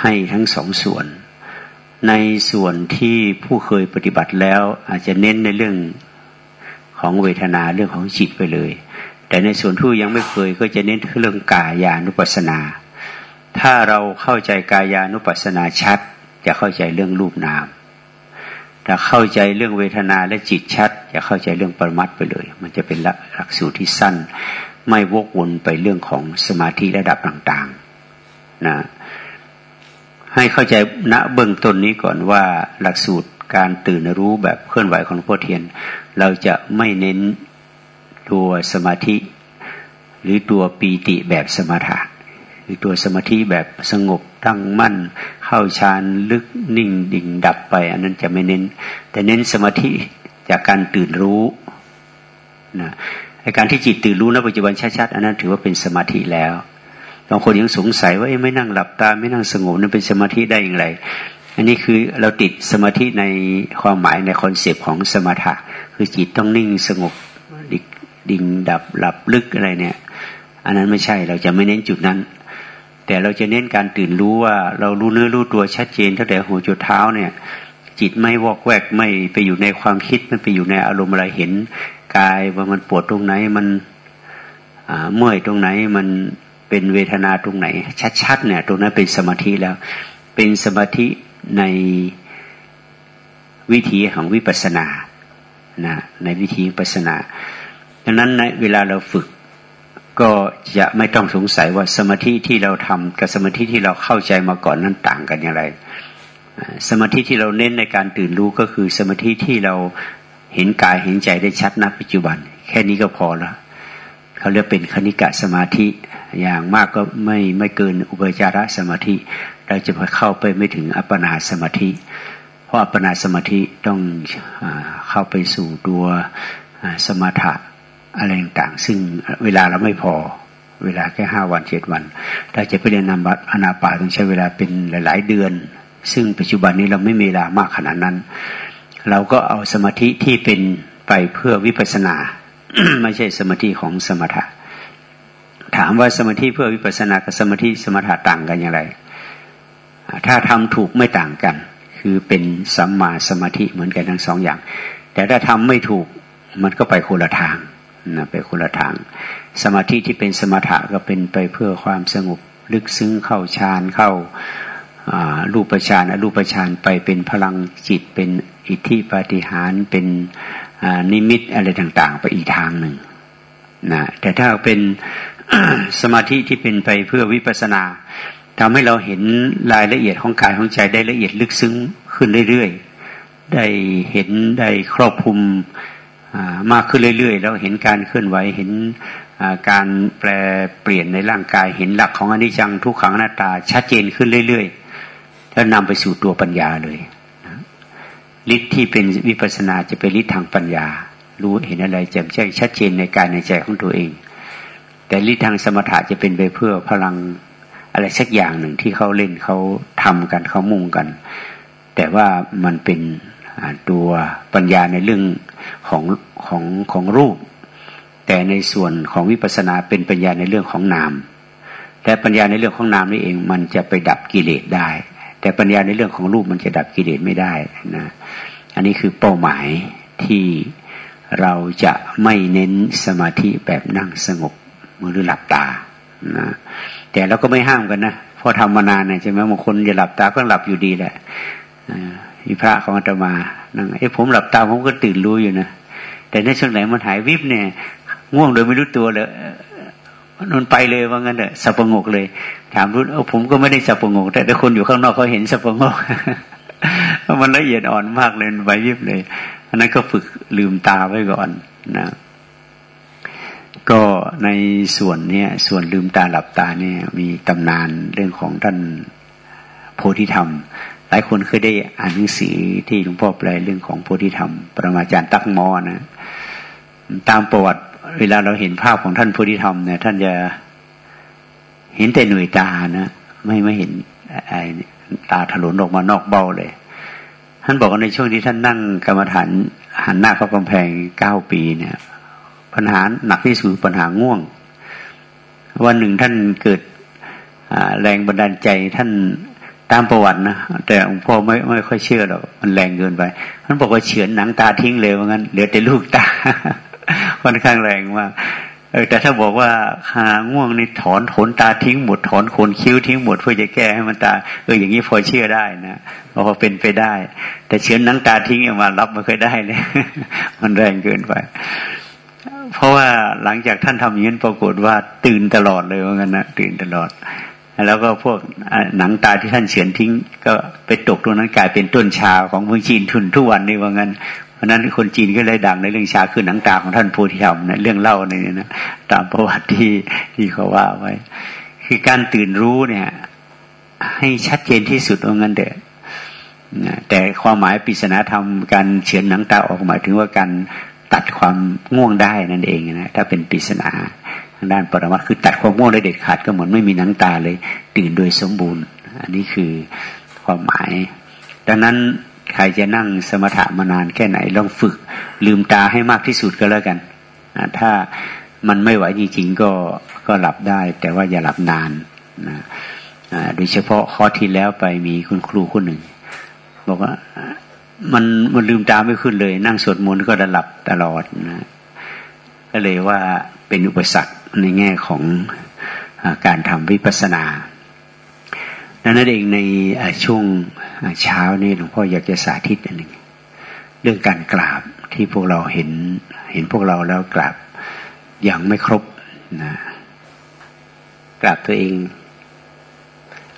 S1: ให้ทั้งสองส่วน ในส่วนที่ผู้เคยปฏิบัติแล้วอาจจะเน้นในเรื่องของเวทนาเรื่องของจิตไปเลย แต่ในส่วนที่ยังไม่เคยก็จะเน้นเรื่องกายานุปัสสนา ถ้าเราเข้าใจกายานุปัสสนาชัด จะเข้าใจเรื่องรูปนามถ้าเข้าใจเรื่องเวทนาและจิตชัด จะเข้าใจเรื่องปรมัตไปเลย มันจะเป็นหลักสูตรที่สั้น ไม่วกวนไปเรื่องของสมาธิระดับต่างๆนะให้เข้าใจณเบื้องต้นนี้ก่อนว่าหลักสูตรการตื่นรู้แบบเคลื่อนไหวของพ่อเทียน เราจะไม่เน้นตัวสมาธิ หรือตัวปีติแบบสมถะ คือตัวสมาธิแบบสงบตั้งมั่น เข้าฌานลึกนิ่งดิ่งดับไป อันนั้นจะไม่เน้น แต่เน้นสมาธิจากการตื่นรู้นะในการที่จิตตื่นรู้ณปัจจุบันชัดๆอันนั้นถือว่าเป็นสมาธิแล้วบางคนยังสงสัยว่าไม่นั่งหลับตา ไม่นั่งสงบนั้นเป็นสมาธิได้อย่างไร อันนี้คือเราติดสมาธิในความหมายใน concept ของสมถะ คือจิตต้องนิ่งสงบดิ่งดับหลับลึกอะไรเนี่ย อันนั้นไม่ใช่เราจะไม่เน้นจุดนั้น แต่เราจะเน้นการตื่นรู้ว่า เรารู้เนื้อรู้ตัวชัดเจนตั้งแต่หัวจนเท้าเนี่ย จิตไม่วอกแวกไม่ไปอยู่ในความคิดมันไปอยู่ในอารมณ์อะไรเห็นกายว่ามันปวดตรงไหนมันเมื่อยตรงไหนมันเป็นเวทนาตรงไหน ชัดๆเนี่ย ตรงนั้นเป็นสมาธิแล้ว เป็นสมาธิในวิธีของวิปัสสนานะในวิธีวิปัสสนาดังนั้นในเวลาเราฝึก ก็จะไม่ต้องสงสัยว่าสมาธิที่เราทำกับสมาธิที่เราเข้าใจมาก่อนนั้นต่างกันอย่างไร สมาธิที่เราเน้นในการตื่นรู้ก็คือ สมาธิที่เราเห็นกายเห็นใจได้ชัดณปัจจุบัน แค่นี้ก็พอแล้วเขาเรียกเป็นคณิกะสมาธิอย่างมากก็ไม่ไม่เกินอุปจารสมาธิ เราจะเข้าไปไม่ถึงอัปปนาสมาธิ เพราะอัปปนาสมาธิต้องอเข้าไปสู่ตัวสมถะ อะไรต่างๆซึ่งเวลาเราไม่พอ เวลาแค่ห้าวันเจ็ดวันถ้าจะไปเรียนนำบัตอนาปาต้องใช้เวลาเป็นหลาย ๆ เดือน ซึ่งปัจจุบันนี้เราไม่มีเวลามากขนาดนั้น เราก็เอาสมาธิที่เป็นไปเพื่อวิปัสนา ไม่ใช่สมาธิของสมถะ ถามว่าสมาธิเพื่อวิปัสนากับสมาธิสมถะต่างกันอย่างไร ถ้าทำถูกไม่ต่างกัน คือเป็นสัมมาสมาธิเหมือนกันทั้งสองอย่าง แต่ถ้าทำไม่ถูกมันก็ไปคนละทาง นะไปคนละทาง สมาธิที่เป็นสมถะก็เป็นไปเพื่อความสงบลึกซึ้งเข้าฌานเข้ารูปฌานอรูปฌานไปเป็นพลังจิตเป็นอิทธิปาฏิหารเป็นนิมิตอะไรต่าง ๆ ไปอีกทางหนึ่งนะแต่ถ้าเป็นสมาธิที่เป็นไปเพื่อวิปัสนาทำให้เราเห็นรายละเอียดของกายของใจได้ละเอียดลึกซึ้งขึ้นเรื่อยๆ ได้เห็นได้ครอบคลุม มากขึ้นเรื่อยๆ แล้วเห็นการเคลื่อนไหวเห็นการแปลเปลี่ยนในร่างกาย เห็นหลักของอนิจจังทุกขังหน้าตา ชัดเจนขึ้นเรื่อยๆแล้วนำไปสู่ตัวปัญญาเลยฤทธิ์ที่เป็นวิปัสนาจะเป็นฤทธิ์ทางปัญญา รู้เห็นอะไรแจ่มแจ้งชัดเจนในการในใจของตัวเอง แต่ฤทธิ์ทางสมถะจะเป็นไปเพื่อพลังอะไรสักอย่างหนึ่งที่เขาเล่นเขาทำกันเขามุ่งกัน แต่ว่ามันเป็น ตัวปัญญาในเรื่องของของของรูป แต่ในส่วนของวิปัสสนาเป็นปัญญาในเรื่องของนามแต่ปัญญาในเรื่องของนามนี่เองมันจะไปดับกิเลสได้ แต่ปัญญาในเรื่องของรูปมันจะดับกิเลสไม่ได้นะอันนี้คือเป้าหมายที่เราจะไม่เน้นสมาธิแบบนั่งสงบมือหรือหลับตานะแต่เราก็ไม่ห้ามกันนะพอทำมานานเนี่ยใช่ไหมบางคนจะหลับตาก็หลับอยู่ดีแหละ มีพระของอาตมานั่งไอ้ผมหลับตาผมก็ตื่นรู้อยู่นะแต่ในช่วงไหนมันหายวิบเนี่ยง่วงโดยไม่รู้ตัวเลยมันไปเลยว่างั้นเถอะสับประงกเลย ถามรู้เออผมก็ไม่ได้สับประงก แต่แต่คนอยู่ข้างนอกเขาเห็นสับประงกมันละเอียดอ่อนมากเลยไปวิบเลยอันนั้นก็ฝึกลืมตาไว้ก่อนนะ ก็ในส่วนเนี้ยส่วนลืมตาหลับตาเนี่ย มีตำนานเรื่องของท่านโพธิธรรม หลายคนเคยได้อ่านหนังสือที่หลวงพ่อแปลเรื่องของโพธิธรรม ปรมาจารย์ตักมอนะตามประวัติเวลาเราเห็นภาพของท่านโพธิธรรมเนี่ยท่านจะเห็นแต่หน่วยตานะไม่ไม่เห็นไอ้ตาถลนออกมานอกเบ้าเลย ท่านบอกว่าในช่วงที่ท่านนั่งกรรมฐานหันหน้าเข้ากำแพงเก้าปีเนี่ย ปัญหาหนักที่สุดปัญหาง่วง วันหนึ่งท่านเกิดแรงบันดาลใจท่าน ตามประวัตินะแต่หลวงพ่อไม่ไม่ค่อยเชื่อหรอกมันแรงเกินไปท่านบอกว่าเฉือนหนังตาทิ้งเลยว่างั้นเหลือแต่ลูกตาค่อนข้างแรงมากเออแต่ถ้าบอกว่าหาง่วงนี่ถอนขนตาทิ้งหมดถอนขนคิ้วทิ้งหมดเพื่อจะแก้ให้มันตาเอออย่างนี้พอเชื่อได้นะเพราะเป็นไปได้ แต่เฉือนหนังตาทิ้งออกมารับไม่เคยได้เลยมันแรงเกินไป เพราะว่าหลังจากท่านทำอย่างนี้ปรากฏว่าตื่นตลอดเลยว่างั้นนะตื่นตลอด แล้วก็พวกหนังตาที่ท่านเฉือนทิ้ง ก็ไปตกตรงนั้นกลายเป็นต้นชาของเมืองจีนทุนทุกวันนี้ว่างั้น เพราะนั้นคนจีนก็เลยดังในเรื่องชาคือหนังตาของท่านโพธิธรรมนะเรื่องเล่าในนี้นะตามประวัติที่ที่เขาว่าไว้ คือการตื่นรู้เนี่ย ให้ชัดเจนที่สุดว่างั้นเด้อแต่ความหมายปริศนาธรรมการเฉือนหนังตาออกหมายถึงว่าการตัดความง่วงได้นั่นเองนะถ้าเป็นปริศนาางด้านปรมัตคือตัดความง่วงได้เด็ดขาดก็เหมือนไม่มีหนังตาเลย ตื่นโดยสมบูรณ์ อันนี้คือความหมาย ดังนั้นใครจะนั่งสมถะมานานแค่ไหนลองฝึก ลืมตาให้มากที่สุดก็แล้วกันถ้ามันไม่ไหวจริงๆก็ก็หลับได้ แต่ว่าอย่าหลับนานนะโดยเฉพาะข้อที่แล้วไปมีคุณครูคนหนึ่ง บอกว่ามันมันลืมตาไม่ขึ้นเลย นั่งสวดมนต์ก็จะหลับตลอดนะก็เลยว่าเป็นอุปสรรคในแง่ของอการทำวิปัสสนาดังนั้นเองในช่วงเช้านี้หลวงพ่ออยากจะสาธิตอันหนึ่งเรื่องการกราบที่พวกเราเห็นเห็นพวกเราแล้วกราบอย่างไม่ครบนะกราบตัวเอง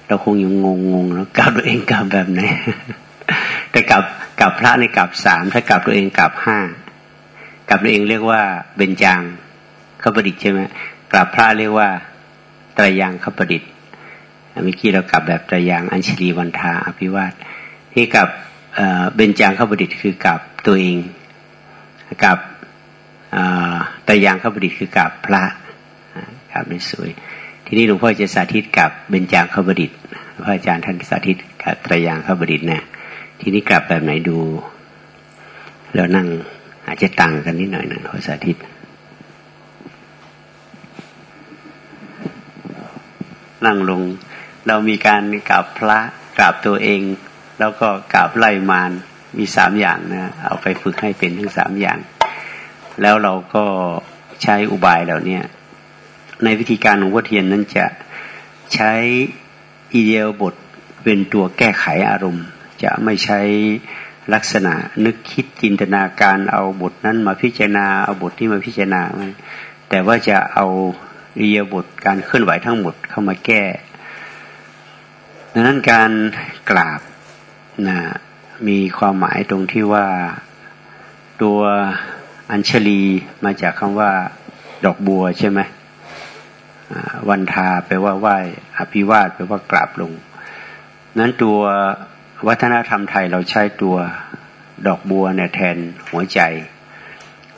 S1: เราคงยังงงงงแล้วกราบตัวเองกราบแบบไหนแต่กราบกราบพระในกราบสามถ้ากราบตัวเองกราบห้ากราบตัวเองเรียกว่าเบญจาง ขประดิษฐ์ใช่ไหมกราบพระเรียกว่าตรยางขประดิษฐ์เมื่อกี้เรากลับแบบตรยางอัญชลีวันทาอภิวาทที่กับเบญจางขประดิษฐ์คือกับตัวเองกับตรยางขประดิษฐ์คือกับพระกับในสวย ทีนี้หลวงพ่อจะสาธิตกับเบญจางขประดิษฐ์พระอาจารย์ท่านสาธิตกับตรยางขประดิษฐ์นะทีนี้กลับแบบไหนดูแล้วนั่งอาจจะต่างกันนิดหน่อยนะขอสาธิต นั่งลง เรามีการกราบพระกราบตัวเอง แล้วก็กราบไล่มารมีสามอย่างนะเอาไปฝึกให้เป็นทั้งสามอย่าง แล้วเราก็ใช้อุบายเหล่านี้ในวิธีการของวัตเทียนนั้นจะใช้อีเดียบทเป็นตัวแก้ไขอารมณ์ จะไม่ใช้ลักษณะนึกคิดจินตนาการเอาบทนั้นมาพิจารณาเอาบทที่มาพิจารณา แต่ว่าจะเอา เรียบทการเคลื่อนไหวทั้งหมดเข้ามาแก้ดังนั้นการกราบนะมีความหมายตรงที่ว่าตัวอัญชลีมาจากคำว่า ดอกบัวใช่ไหมวันทาแปลว่าไหว้อภิวาทแปลว่ากราบลง นั้นตัววัฒนธรรมไทยเราใช้ตัวดอกบัวเนี่ยแทนหัวใจ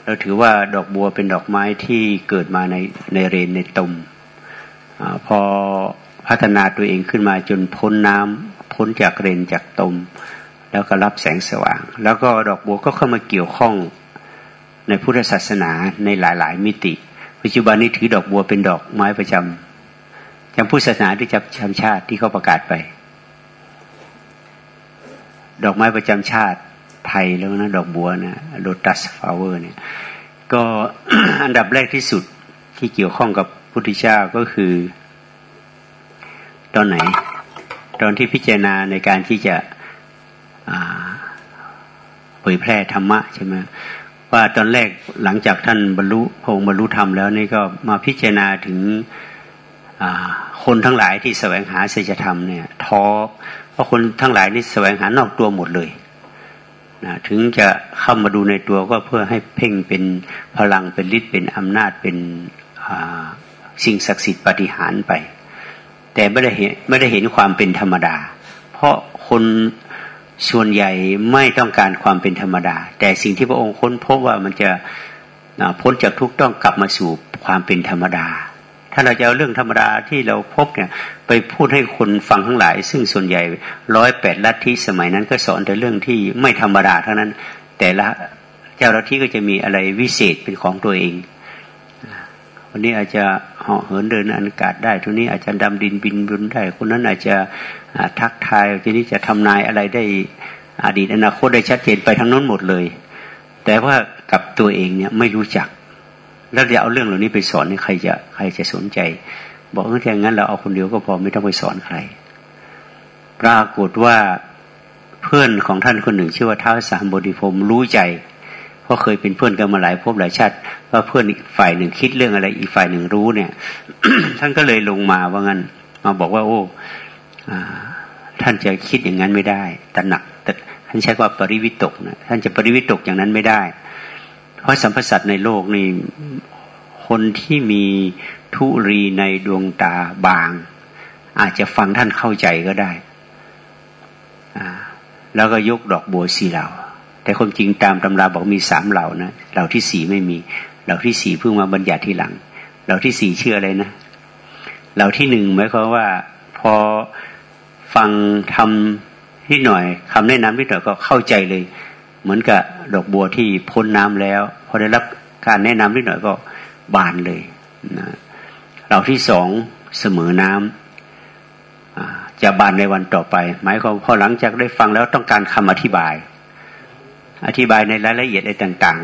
S1: เราถือว่าดอกบัวเป็นดอกไม้ที่เกิดมาในในเรนในตมอพอพัฒนาตัวเองขึ้นมาจนพ้นน้ำพ้นจากเรนจากตม แล้วก็รับแสงสว่าง แล้วก็ดอกบัวก็เข้ามาเกี่ยวข้องในพุทธศาสนาในหลาย ๆ มิติ ปัจจุบันนี้ถือดอกบัวเป็นดอกไม้ประจำจำพุทธศาสนาที่จำชาชาติที่เขาประกาศไป ดอกไม้ประจำชาติ ไทยแล้วนะดอกบัวนะโลตัสฟลาเวอร์เนี่ยก็อันดับแรกที่สุดที่เกี่ยวข้องกับพุทธเจ้าก็คือ ตอนไหน ตอนที่พิจารณาในการที่จะเผยแพร่ธรรมะใช่ไหมว่าตอนแรกหลังจากท่านบรรลุพงบรรลุธรรมแล้วนี่ก็มาพิจารณาถึงคนทั้งหลายที่แสวงหาศีลธรรมเนี่ยท้อเพราะคนทั้งหลายนี่แสวงหานอกตัวหมดเลย นะถึงจะเข้ามาดูในตัวก็เพื่อให้เพ่งเป็นพลังเป็นฤทธิ์เป็นอำนาจเป็นสิ่งศักดิ์สิทธิ์ปฏิหารไป แต่ไม่ได้เห็นไม่ได้เห็นความเป็นธรรมดา เพราะคนส่วนใหญ่ไม่ต้องการความเป็นธรรมดา แต่สิ่งที่พระองค์ค้นพบว่ามันจะพ้นจากทุกข์ต้องกลับมาสู่ความเป็นธรรมดา ถ้าเราจะเอาเรื่องธรรมดาที่เราพบเนี่ยไปพูดให้คนฟังทั้งหลาย ซึ่งส่วนใหญ่ร้อยแปดลัทธิสมัยนั้นก็สอนแต่เรื่องที่ไม่ธรรมดาเท่านั้น แต่ละเจ้าลัทธิก็จะมีอะไรวิเศษเป็นของตัวเอง วันนี้อาจจะเหาะเหินเดินอากาศได้ทุนนี้อาจจะดำดินบินบนได้คนนั้นอาจจะทักทายทีนี้จะทำนายอะไรได้อดีตอนาคตได้ชัดเจนไปทั้งนั้นหมดเลย แต่ว่ากับตัวเองเนี่ยไม่รู้จัก แล้วจะเอาเรื่องเหล่านี้ไปสอนใครจะใครจะสนใจ บอกเออถ้างั้นเราเอาคนเดียวก็พอไม่ต้องไปสอนใคร ปรากฏว่าเพื่อนของท่านคนหนึ่ง ชื่อว่าท้าวสามบดีพรมรู้ใจเพราะเคยเป็นเพื่อนกันมาหลายภพหลายชาติว่าเพื่อนอีกฝ่ายหนึ่งคิดเรื่องอะไร อีกฝ่ายหนึ่งรู้เนี่ย ท่านก็เลยลงมาว่างั้นมาบอกว่า โอ้ท่านจะคิดอย่างนั้นไม่ได้ตระหนักแต่ท่านใช้ว่าปริวิตกนะท่านจะปริวิตกอย่างนั้นไม่ได้ เพราะสัมพสัตในโลกนี่คนที่มีทุรีในดวงตาบาง อาจจะฟังท่านเข้าใจก็ได้ แล้วก็ยกดอกบัวสี่เหล่า แต่คนจริงตามตำราบอกมีสามเหล่านะเหล่าที่สี่ไม่มี เหล่าที่สี่เพิ่งมาบัญญัติทีหลัง เหล่าที่สี่เชื่ออะไรนะ เหล่าที่หนึ่งหมายความว่าพอฟังทำนิดหน่อยคำแนะนำนิดหน่อยก็เข้าใจเลย เหมือนกับดอกบัวที่พ้นน้ำแล้วพอได้รับการแนะนำนิดหน่อยก็บานเลยนะเราที่สองเสมอน้ำจะบานในวันต่อไป หมายความพอหลังจากได้ฟังแล้วต้องการคำอธิบาย อธิบายในรายละเอียดอะไรต่าง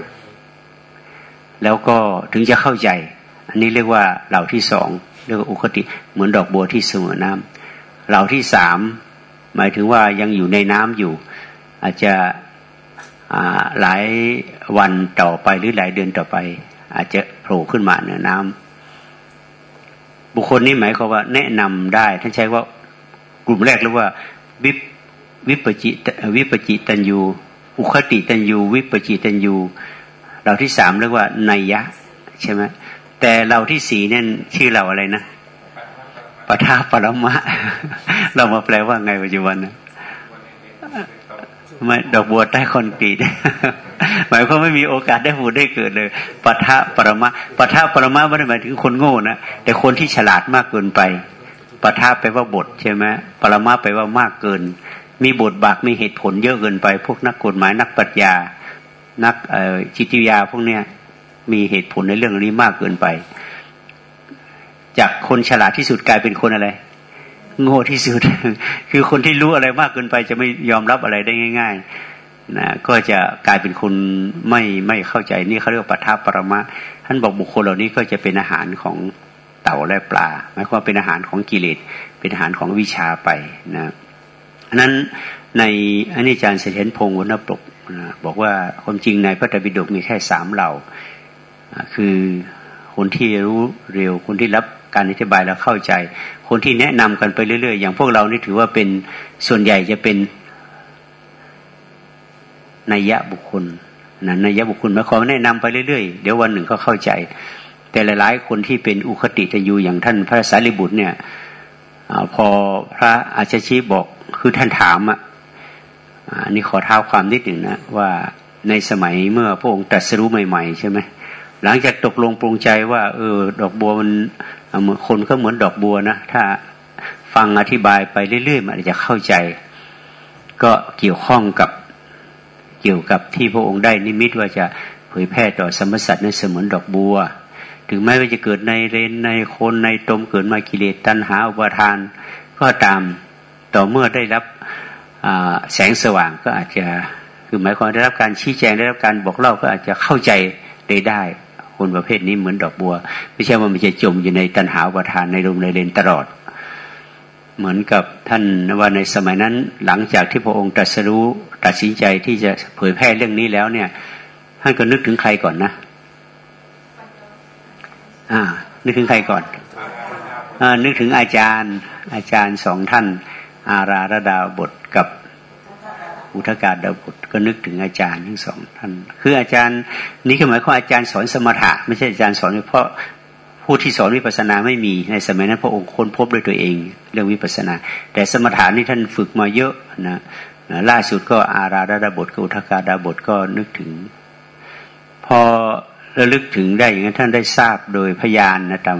S1: ๆ แล้วก็ถึงจะเข้าใจ อันนี้เรียกว่าเหล่าที่สองเรียกว่าอุคติเหมือนดอกบัวที่เสมอน้ำเหล่าที่สามหมายถึงว่ายังอยู่ในน้ำอยู่ อาจจะ หลายวันต่อไปหรือหลายเดือนต่อไป อาจจะโผล่ขึ้นมาเหนือน้บุคคลนี้หมายความว่าแนะนำได้ท่านใช้ว่ากลุ่มแรกเรียกว่าวิปวิปจิวิปจิตันยูอุคติตันยูวิปจิตันยูเราที่สามเรียกว่านัยยะใช่ไหมแต่เราที่สี่เนี่ยชื่อเราอะไรนะปทาปรมะ เรามาแปลว่าไงปัจจุบันนะ ไม่ดอกบัวใต้คอนกรีตหมายความไม่มีโอกาสได้พูดได้เกิดเลยปทะปรมะปทะปรมะไม่ได้หมายถึงคนโง่นะแต่คนที่ฉลาดมากเกินไปปทะไปว่าบทใช่ไหมปรมะไปว่ามากเกิน มีบทบาทมีเหตุผลเยอะเกินไป พวกนักกฎหมายนักปรัชญา นักจิตวิทยาพวกเนี้ยมีเหตุผลในเรื่องนี้มากเกินไป จากคนฉลาดที่สุดกลายเป็นคนอะไร โง่ที่สุด คือคนที่รู้อะไรมากเกินไปจะไม่ยอมรับอะไรได้ง่าย ๆ นะก็จะกลายเป็นคนไม่ไม่เข้าใจนี่เขาเรียกว่าปัทภปรมะท่านบอกบุคคลเหล่านี้ก็จะเป็นอาหารของเต่าและปลาหมายความเป็นอาหารของกิเลสเป็นอาหารของวิชาไปนะนั้นในอันนี้อาจารย์เสถียรพงศ์วนปกนะบอกว่าความจริงในพระไตรปิฎกมีแค่สามเหล่า คือคนที่รู้เร็วคนที่รับการอธิบายแล้วเข้าใจ คนที่แนะนำกันไปเรื่อยๆ อย่างพวกเรานี่ถือว่าเป็นส่วนใหญ่จะเป็นนัยยะบุคคลนะนัยยะบุคคลมายควาแนะนำไปเรื่อยๆ เดี๋ยววันหนึ่งก็เข้าใจ แต่หลายๆ คนที่เป็นอุคติจะอยู่อย่างท่านพระสารีบุตรเนี่ยอพอพระอาชชีบอกคือท่านถามอะอันนี้ขอเท้าความนิดหนึ่งนะว่าในสมัยเมื่อพระองค์ตรัสรู้ใหม่ ๆ ใช่ไหมหลังจากตกลงปรงใจว่า เออ ดอกบัวมัน คนก็เหมือนดอกบัวนะ ถ้าฟังอธิบายไปเรื่อยๆมันจะเข้าใจ ก็เกี่ยวข้องกับเกี่ยวกับที่พระองค์ได้นิมิตว่าจะเผยแพร่ต่อสมสัตว์นั้นเสมือนดอกบัว ถึงแม้ว่าจะเกิดในเรนในคนในตมเกิดมากิเลสตัณหาอุปาทาน ก็ตามต่อเมื่อได้รับแสงสว่างก็อาจจะคือหมายความได้รับการชี้แจงได้รับการบอกเล่าก็อาจจะเข้าใจได้ได้ คนประเภทนี้เหมือนดอกบัว ไม่ใช่ว่ามันจะจมอยู่ในตัณหาประทานในลมในเลนตลอด เหมือนกับท่านว่าในสมัยนั้นหลังจากที่พระองค์ตรัสรู้ตัดสินใจที่จะเผยแพร่เรื่องนี้แล้วเนี่ยท่านก็นึกถึงใครก่อนนะอ่า นึกถึงใครก่อนอ่านึกถึงอาจารย์ อาจารย์สองท่าน อาราระดาบทกับ อุทกาดาบทก็นึกถึงอาจารย์ทั้งสองท่าน คืออาจารย์นี่ก็หมายความอาจารย์สอนสมถะ ไม่ใช่อาจารย์สอนเพราะผู้ที่สอนวิปัสนาไม่มีในสมัยนั้นพระองค์ค้นพบด้วยตัวเอง เรื่องวิปัสสนา แต่สมถะนี่ท่านฝึกมาเยอะนะล่าสุดก็อาราดาบทกับอุทกาดาบทก็นึกถึง พอระลึกถึงได้อย่างนั้นท่านได้ทราบโดยพยานนะตาม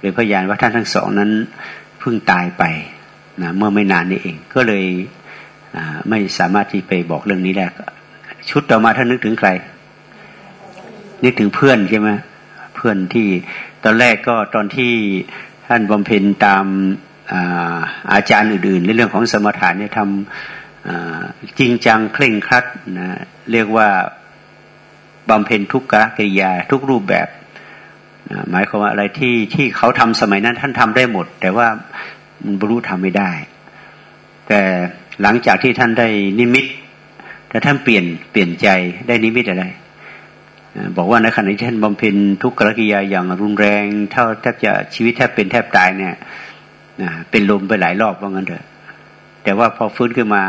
S1: โดยพยานว่าท่านทั้งสองนั้นเพิ่งตายไปนะเมื่อไม่นานนี้เองก็เลย ไม่สามารถที่ไปบอกเรื่องนี้ได้ชุดต่อมาท่านนึกถึงใคร นึกถึงเพื่อนใช่ไหมเพื่อนที่ตอนแรกก็ตอนที่ท่านบำเพ็ญตามอาอาจารย์อื่นๆ ในเรื่องของสมถะเนี่ยทำจริงจังเคร่งครัดนะเรียกว่าบำเพ็ญทุกกกิริยาทุกรูปแบบนะหมายความว่าอะไรที่ที่เขาทำสมัยนั้นท่านทำได้หมด แต่ว่ามันบรรลุทำไม่ได้ แต่ หลังจากที่ท่านได้นิมิตแต่ท่านเปลี่ยนเปลี่ยนใจได้นิมิตอะไรบอกว่าในขณะที่ท่านบำเพ็ญทุกขกิริยาอย่างรุนแรงเท่าแทบจะชีวิตแทบเป็นแทบตายเนี่ยเป็นลมไปหลายรอบว่างั้นเถอะ แต่ว่าพอฟื้นขึ้นมา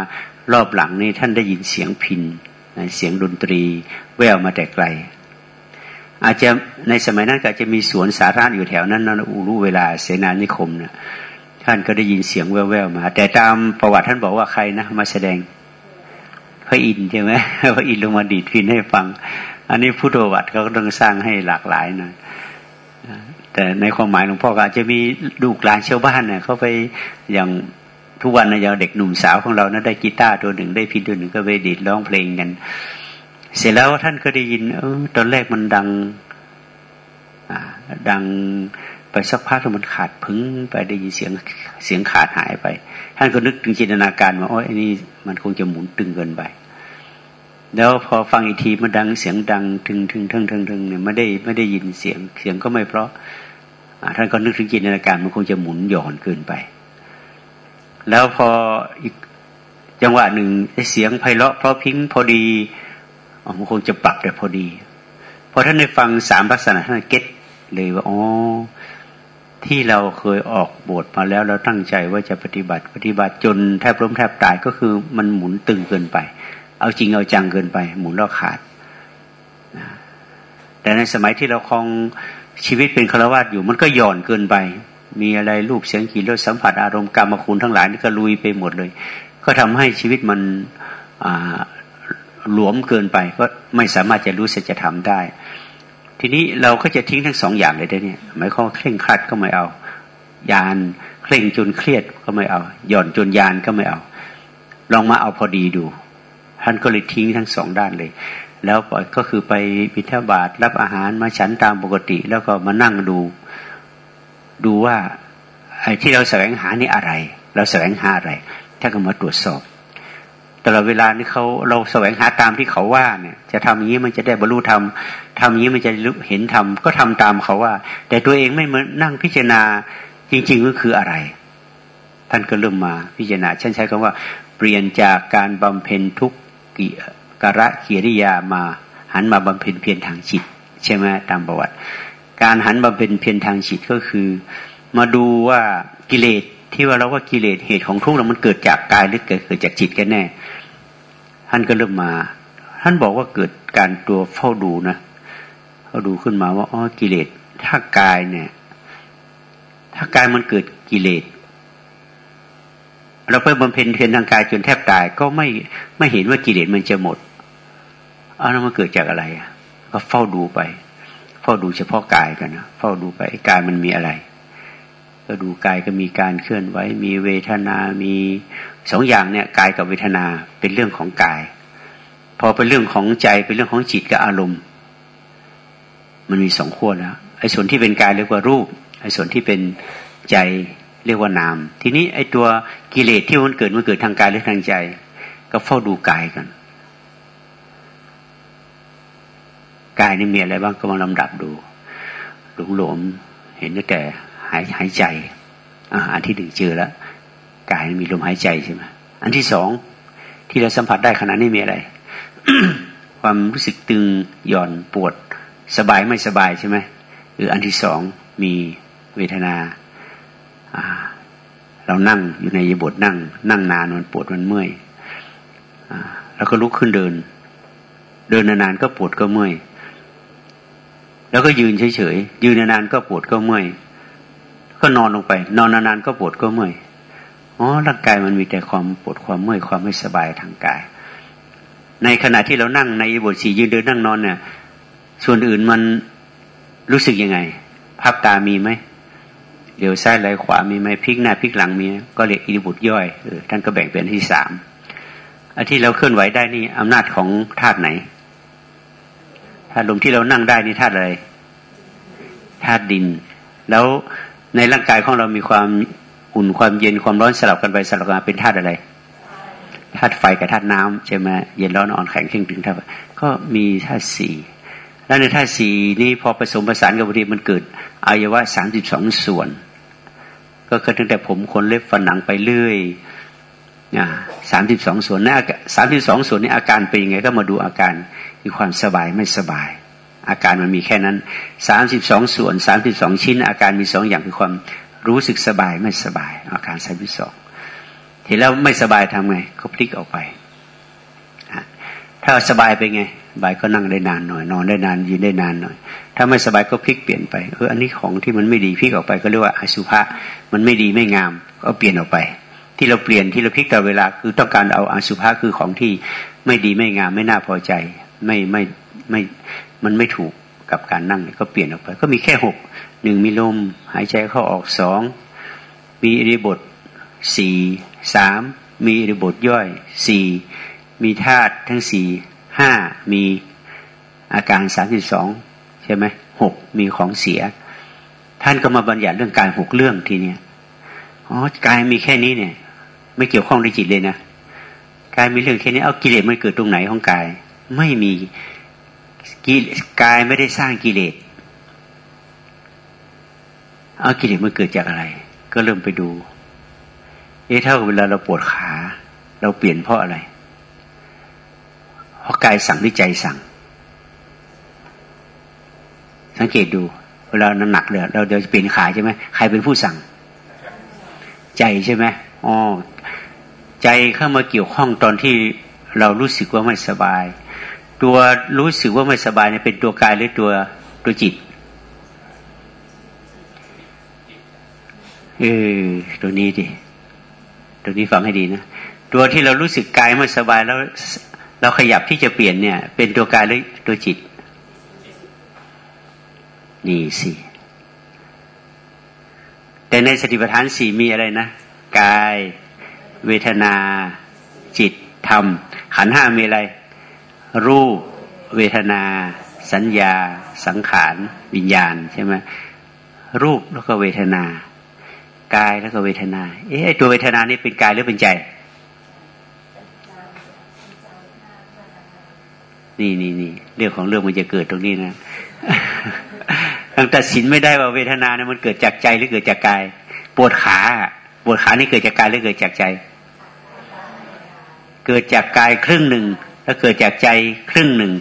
S1: รอบหลังนี่ท่านได้ยินเสียงพินเสียงดนตรี แววมาแต่ไกล อาจจะในสมัยนั้นก็จะมีสวนสาธารณะอยู่แถวนั้นนะอูรู้เวลาเสนานิคมเนะ ท่านก็ได้ยินเสียงแว่วๆมา แต่ตามประวัติท่านบอกว่าใครนะมาแสดงพระอินใช่ไหมพระอินลงมาดีดพินให้ฟัง อันนี้พุทธประวัติเขาก็ต้องสร้างให้หลากหลายนะแต่ในความหมายหลวงพ่อก็อาจจะมีลูกหลานชาวบ้านเนี่ยเขาไปอย่างทุกวันนะยาเด็กหนุ่มสาวของเรานะได้กีตาร์ตัวหนึ่งได้พินตัวหนึ่งก็ไปดีดร้องเพลงกัน เสร็จแล้วท่านก็ได้ยินเออตอนแรกมันดังดัง ไปสักพักมันขาดพึ่งไปได้ยินเสียงเสียงขาดหายไป ท่านก็นึกถึงจินตนาการว่าโอ้ยอันนี้มันคงจะหมุนตึงเกินไป แล้วพอฟังอีกทีมันดังเสียงดังถึงถึงถึงถึงถึงเนี่ยไม่ได้ไม่ได้ยินเสียงเสียงก็ไม่เพราะท่านก็นึกถึงจินตนาการมันคงจะหมุนหย่อนเกินไป แล้วพออีกจังหวะหนึ่งเสียงไพเราะเพราะพิ้งพอดีมันคงจะปรับแต่พอดีพอท่านได้ฟังสามลักษณะท่านเก็ตเลยว่าอ๋อ ที่เราเคยออกบทมาแล้วเราตั้งใจว่าจะปฏิบัติปฏิบัติจนแทบล้มแทบตายก็คือมันหมุนตึงเกินไป เอาจริงเอาจังเกินไป หมุนแล้วขาด แต่ในสมัยที่เราคลองชีวิตเป็นฆราวาสอยู่มันก็หย่อนเกินไป มีอะไรรูปเสียงกลิ่นรสสัมผัสอารมณ์กรรมคุณทั้งหลายนี่ก็ลุยไปหมดเลย ก็ทำให้ชีวิตมันหลวมเกินไป ก็ไม่สามารถจะรู้สัจธรรมได้ ทีนี้เราก็จะทิ้งทั้งสองอย่างเลยได้เนี่ยหมายความเคร่งครัดก็ไม่เอา ยานเคร่งจนเครียดก็ไม่เอา หย่อนจนยานก็ไม่เอา ลองมาเอาพอดีดูท่านก็เลยทิ้งทั้งสองด้านเลย แล้วก็คือไปบิณฑบาตรับอาหารมาฉันตามปกติ แล้วก็มานั่งดู ดูว่าไอ้ที่เราแสวงหานี่อะไร เราแสวงหาอะไรถ้าก็มาตรวจสอบ ลอดเวลานี่เขาเราแสวงหาตามที่เขาว่าเนี่ย จะทำอย่างนี้มันจะได้บรรลุธรรมทำอย่างนี้มันจะเห็นธรรมก็ทำตามเขาว่า แต่ตัวเองไม่มานั่งพิจารณาจริง ๆ ก็คืออะไร ท่านก็เริ่มมาพิจารณาฉันใช้คำว่า เปลี่ยนจากการบำเพ็ญทุกกิกระกิริยามาหันมาบำเพ็ญเพียรทางจิต ใช่ไหมตามประวัติ การหันบำเพ็ญเพียรทางจิตก็คือ มาดูว่ากิเลสที่ว่าเราว่ากิเลสเหตุของทุกข์เรามันเกิดจากกายหรือเกิดเกิดจากจิตกันแน่ ท่านก็เริ่มมา ท่านบอกว่าเกิดการตัวเฝ้าดูนะเฝ้าดูขึ้นมาว่าอ๋อกิเลสถ้ากายเนี่ย ถ้ากายมันเกิดกิเลสเราไปบำเพ็ญเพียรทางกายจนแทบตายก็ไม่ไม่เห็นว่ากิเลสมันจะหมดเอาแล้วมันเกิดจากอะไรก็เฝ้าดูไป เฝ้าดูเฉพาะกายกันนะเฝ้าดูไปกายมันมีอะไร ก็ดูกายก็มีการเคลื่อนไหวมีเวทนา มี สองอย่างเนี่ยกายกับเวทนาเป็นเรื่องของกาย พอเป็นเรื่องของใจเป็นเรื่องของจิตกับอารมณ์ มันมีสองขั้วแล้วไอ้ส่วนที่เป็นกายเรียกว่ารูปไอ้ส่วนที่เป็นใจเรียกว่านาม ทีนี้ไอ้ตัวกิเลสที่มันเกิดมันเกิดทางกายหรือทางใจ ก็เฝ้าดูกายกันกายนี่มีอะไรบ้างก็มาลำดับดูหลงหลมเห็นแต่หายหายใจอันที่หนึ่งเจอแล้ว กายมีลมหายใจใช่ไหมอันที่สองที่เราสัมผัสได้ขณะนี้มีอะไร ความรู้สึกตึงหย่อนปวด สบายไม่สบายใช่ไหมหรืออันที่สองมีเวทนาเรานั่งอยู่ในยบทนั่ง นั่งนานมันปวดมันเมื่อยแล้วก็ลุกขึ้นเดิน เดินนานๆก็ปวดก็เมื่อยแล้วก็ยืนเฉยๆยืนนานๆก็ปวดก็เมื่อยก็นอนลงไป นอนนานๆก็ปวดก็เมื่อย อ๋อร่างกายมันมีแต่ความปวดความเมื่อยความไม่สบายทางกาย ในขณะที่เรานั่งในบทสี่ยืนเดินนั่งนอนเนี่ย ส่วนอื่นมันรู้สึกยังไง ภาพตามีไหมเดี๋ยวซ้ายไหลขวามีไหมพลิกหน้าพลิกหลังมี ก็เรียกอิริบุตรย่อยเออท่านก็แบ่งเป็นที่สามอันที่เราเคลื่อนไหวได้นี่อำนาจของธาตุไหนธาตุลมที่เรานั่งได้นี่ธาตุอะไรธาตุดิน แล้วในร่างกายของเรามีความ อุ่นความเย็นความร้อนสลับกันไปสลับกันเป็นธาตุอะไรธาตุไฟกับธาตุน้ำใช่ไหมเย็นร้อนอ่อนแข็งเข่งถึงธาตุก็มีธาตุสี่แล้วในธาตุสี่นี้พอผสมผสานกับพอดีมันเกิดอายยวะสามสิบสองส่วน ก็คือตั้งแต่ผมขนเล็บฝันหนังไปเรื่อยสามสิบสองส่วนนี่สามสิบสองส่วนนี้อาการเป็นยังไงก็มาดูอาการมีความสบายไม่สบาย อาการมันมีแค่นั้นสามสิบสองส่วนสามสิบสองชิ้น อาการมีสองอย่างคือความ รู้สึกสบายไม่สบายอาการสามสิบสองเห็นแล้วไม่สบายทำไงก็พลิกออกไปถ้าสบายไปไงบายก็นั่งได้นานหน่อย นอนได้นานยืนได้นานหน่อย ถ้าไม่สบายก็พลิกเปลี่ยนไปเอออันนี้ของที่มันไม่ดีพลิกออกไปก็เรียกว่าอสุภะมันไม่ดีไม่งามก็เปลี่ยนออกไป ที่เราเปลี่ยนที่เราพลิกตลอเวลาคือต้องการเอาอสุภะคือของที่ไม่ดีไม่งามไม่น่าพอใจ ไม่ไม่ไม่มันไม่ถูกกับการนั่งก็เปลี่ยนออกไป ก็มีแค่หก หนึ่งมีลมหายใจเข้าออกสองมีอิริบทสี่สามมีอิริบทย่อยสี่มีธาตุทั้งสี่ห้ามีอาการสามสิบสองใช่ไหมหกมีของเสีย ท่านก็มาบัญญัติเรื่องการหกเรื่องทีเนี้ยอ๋อกายมีแค่นี้เนี่ย ไม่เกี่ยวข้องในจิตเลยนะกายมีเรื่องแค่นี้เอากิเลสมันเกิดตรงไหนของกาย ไม่มีกิกายไม่ได้สร้างกิเลส เอากิเลสมันเกิดจากอะไร ก็เริ่มไปดู เอ๊ะถ้าเวลาเราปวดขา เราเปลี่ยนเพราะอะไร เพราะกายสั่งด้วยใจสั่ง สังเกตดู เวลาหนักเลยเราเดี๋ยวจะเปลี่ยนขาใช่ไหมใครเป็นผู้สั่ง ใจใช่ไหมอ๋อใจเข้ามาเกี่ยวข้องตอนที่เรารู้สึกว่าไม่สบาย ตัวรู้สึกว่าไม่สบายเนี่ยเป็นตัวกายหรือตัวตัวจิต เออตัวนี้ดิตัวนี้ฟังให้ดีนะตัวที่เรารู้สึกกายไม่สบายแล้ว เราขยับที่จะเปลี่ยนเนี่ย เป็นตัวกายหรือตัวจิต นี่สิแต่ในสติปัฏฐานสี่มีอะไรนะกาย เวทนา จิตธรรม ขันห้ามีอะไร รูป เวทนา สัญญา สังขาร วิญญาณใช่ไหมรูปแล้วก็เวทนา กายแล้วก็เวทนา เอ๊ะตัวเวทนานี่เป็นกายหรือเป็นใจ นี่นี่นี่เรื่องของเรื่องมันจะเกิดตรงนี้นะตั้งตัดสินไม่ได้ว่าเวทนาเนี่ยมันเกิดจากใจหรือเกิดจากกาย ปวดขาปวดขานี่เกิดจากกายหรือเกิดจากใจ เกิดจากกายครึ่งหนึ่งแล้วเกิดจากใจครึ่งหนึ่ง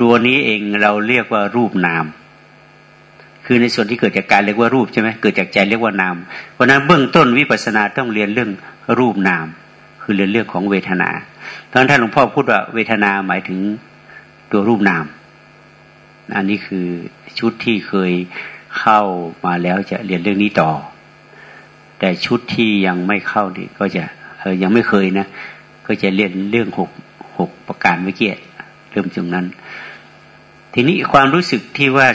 S1: ตัวนี้เองเราเรียกว่ารูปนาม คือในส่วนที่เกิดจากกายเรียกว่ารูปใช่ไหมเกิดจากใจเรียกว่านามเพราะนั้นเบื้องต้นวิปัสสนาต้องเรียนเรื่องรูปนาม คือเรียนเรื่องของเวทนาตอนท่านหลวงพ่อพูดว่าเวทนาหมายถึงตัวรูปนาม อันนี้คือชุดที่เคยเข้ามาแล้วจะเรียนเรื่องนี้ต่อ แต่ชุดที่ยังไม่เข้านี่ก็จะยังไม่เคยนะ ก็จะเรียนเรื่องหกหกประการเมื่อกี้เริ่มจากนั้น ทีนี้ความรู้สึกที่ว่า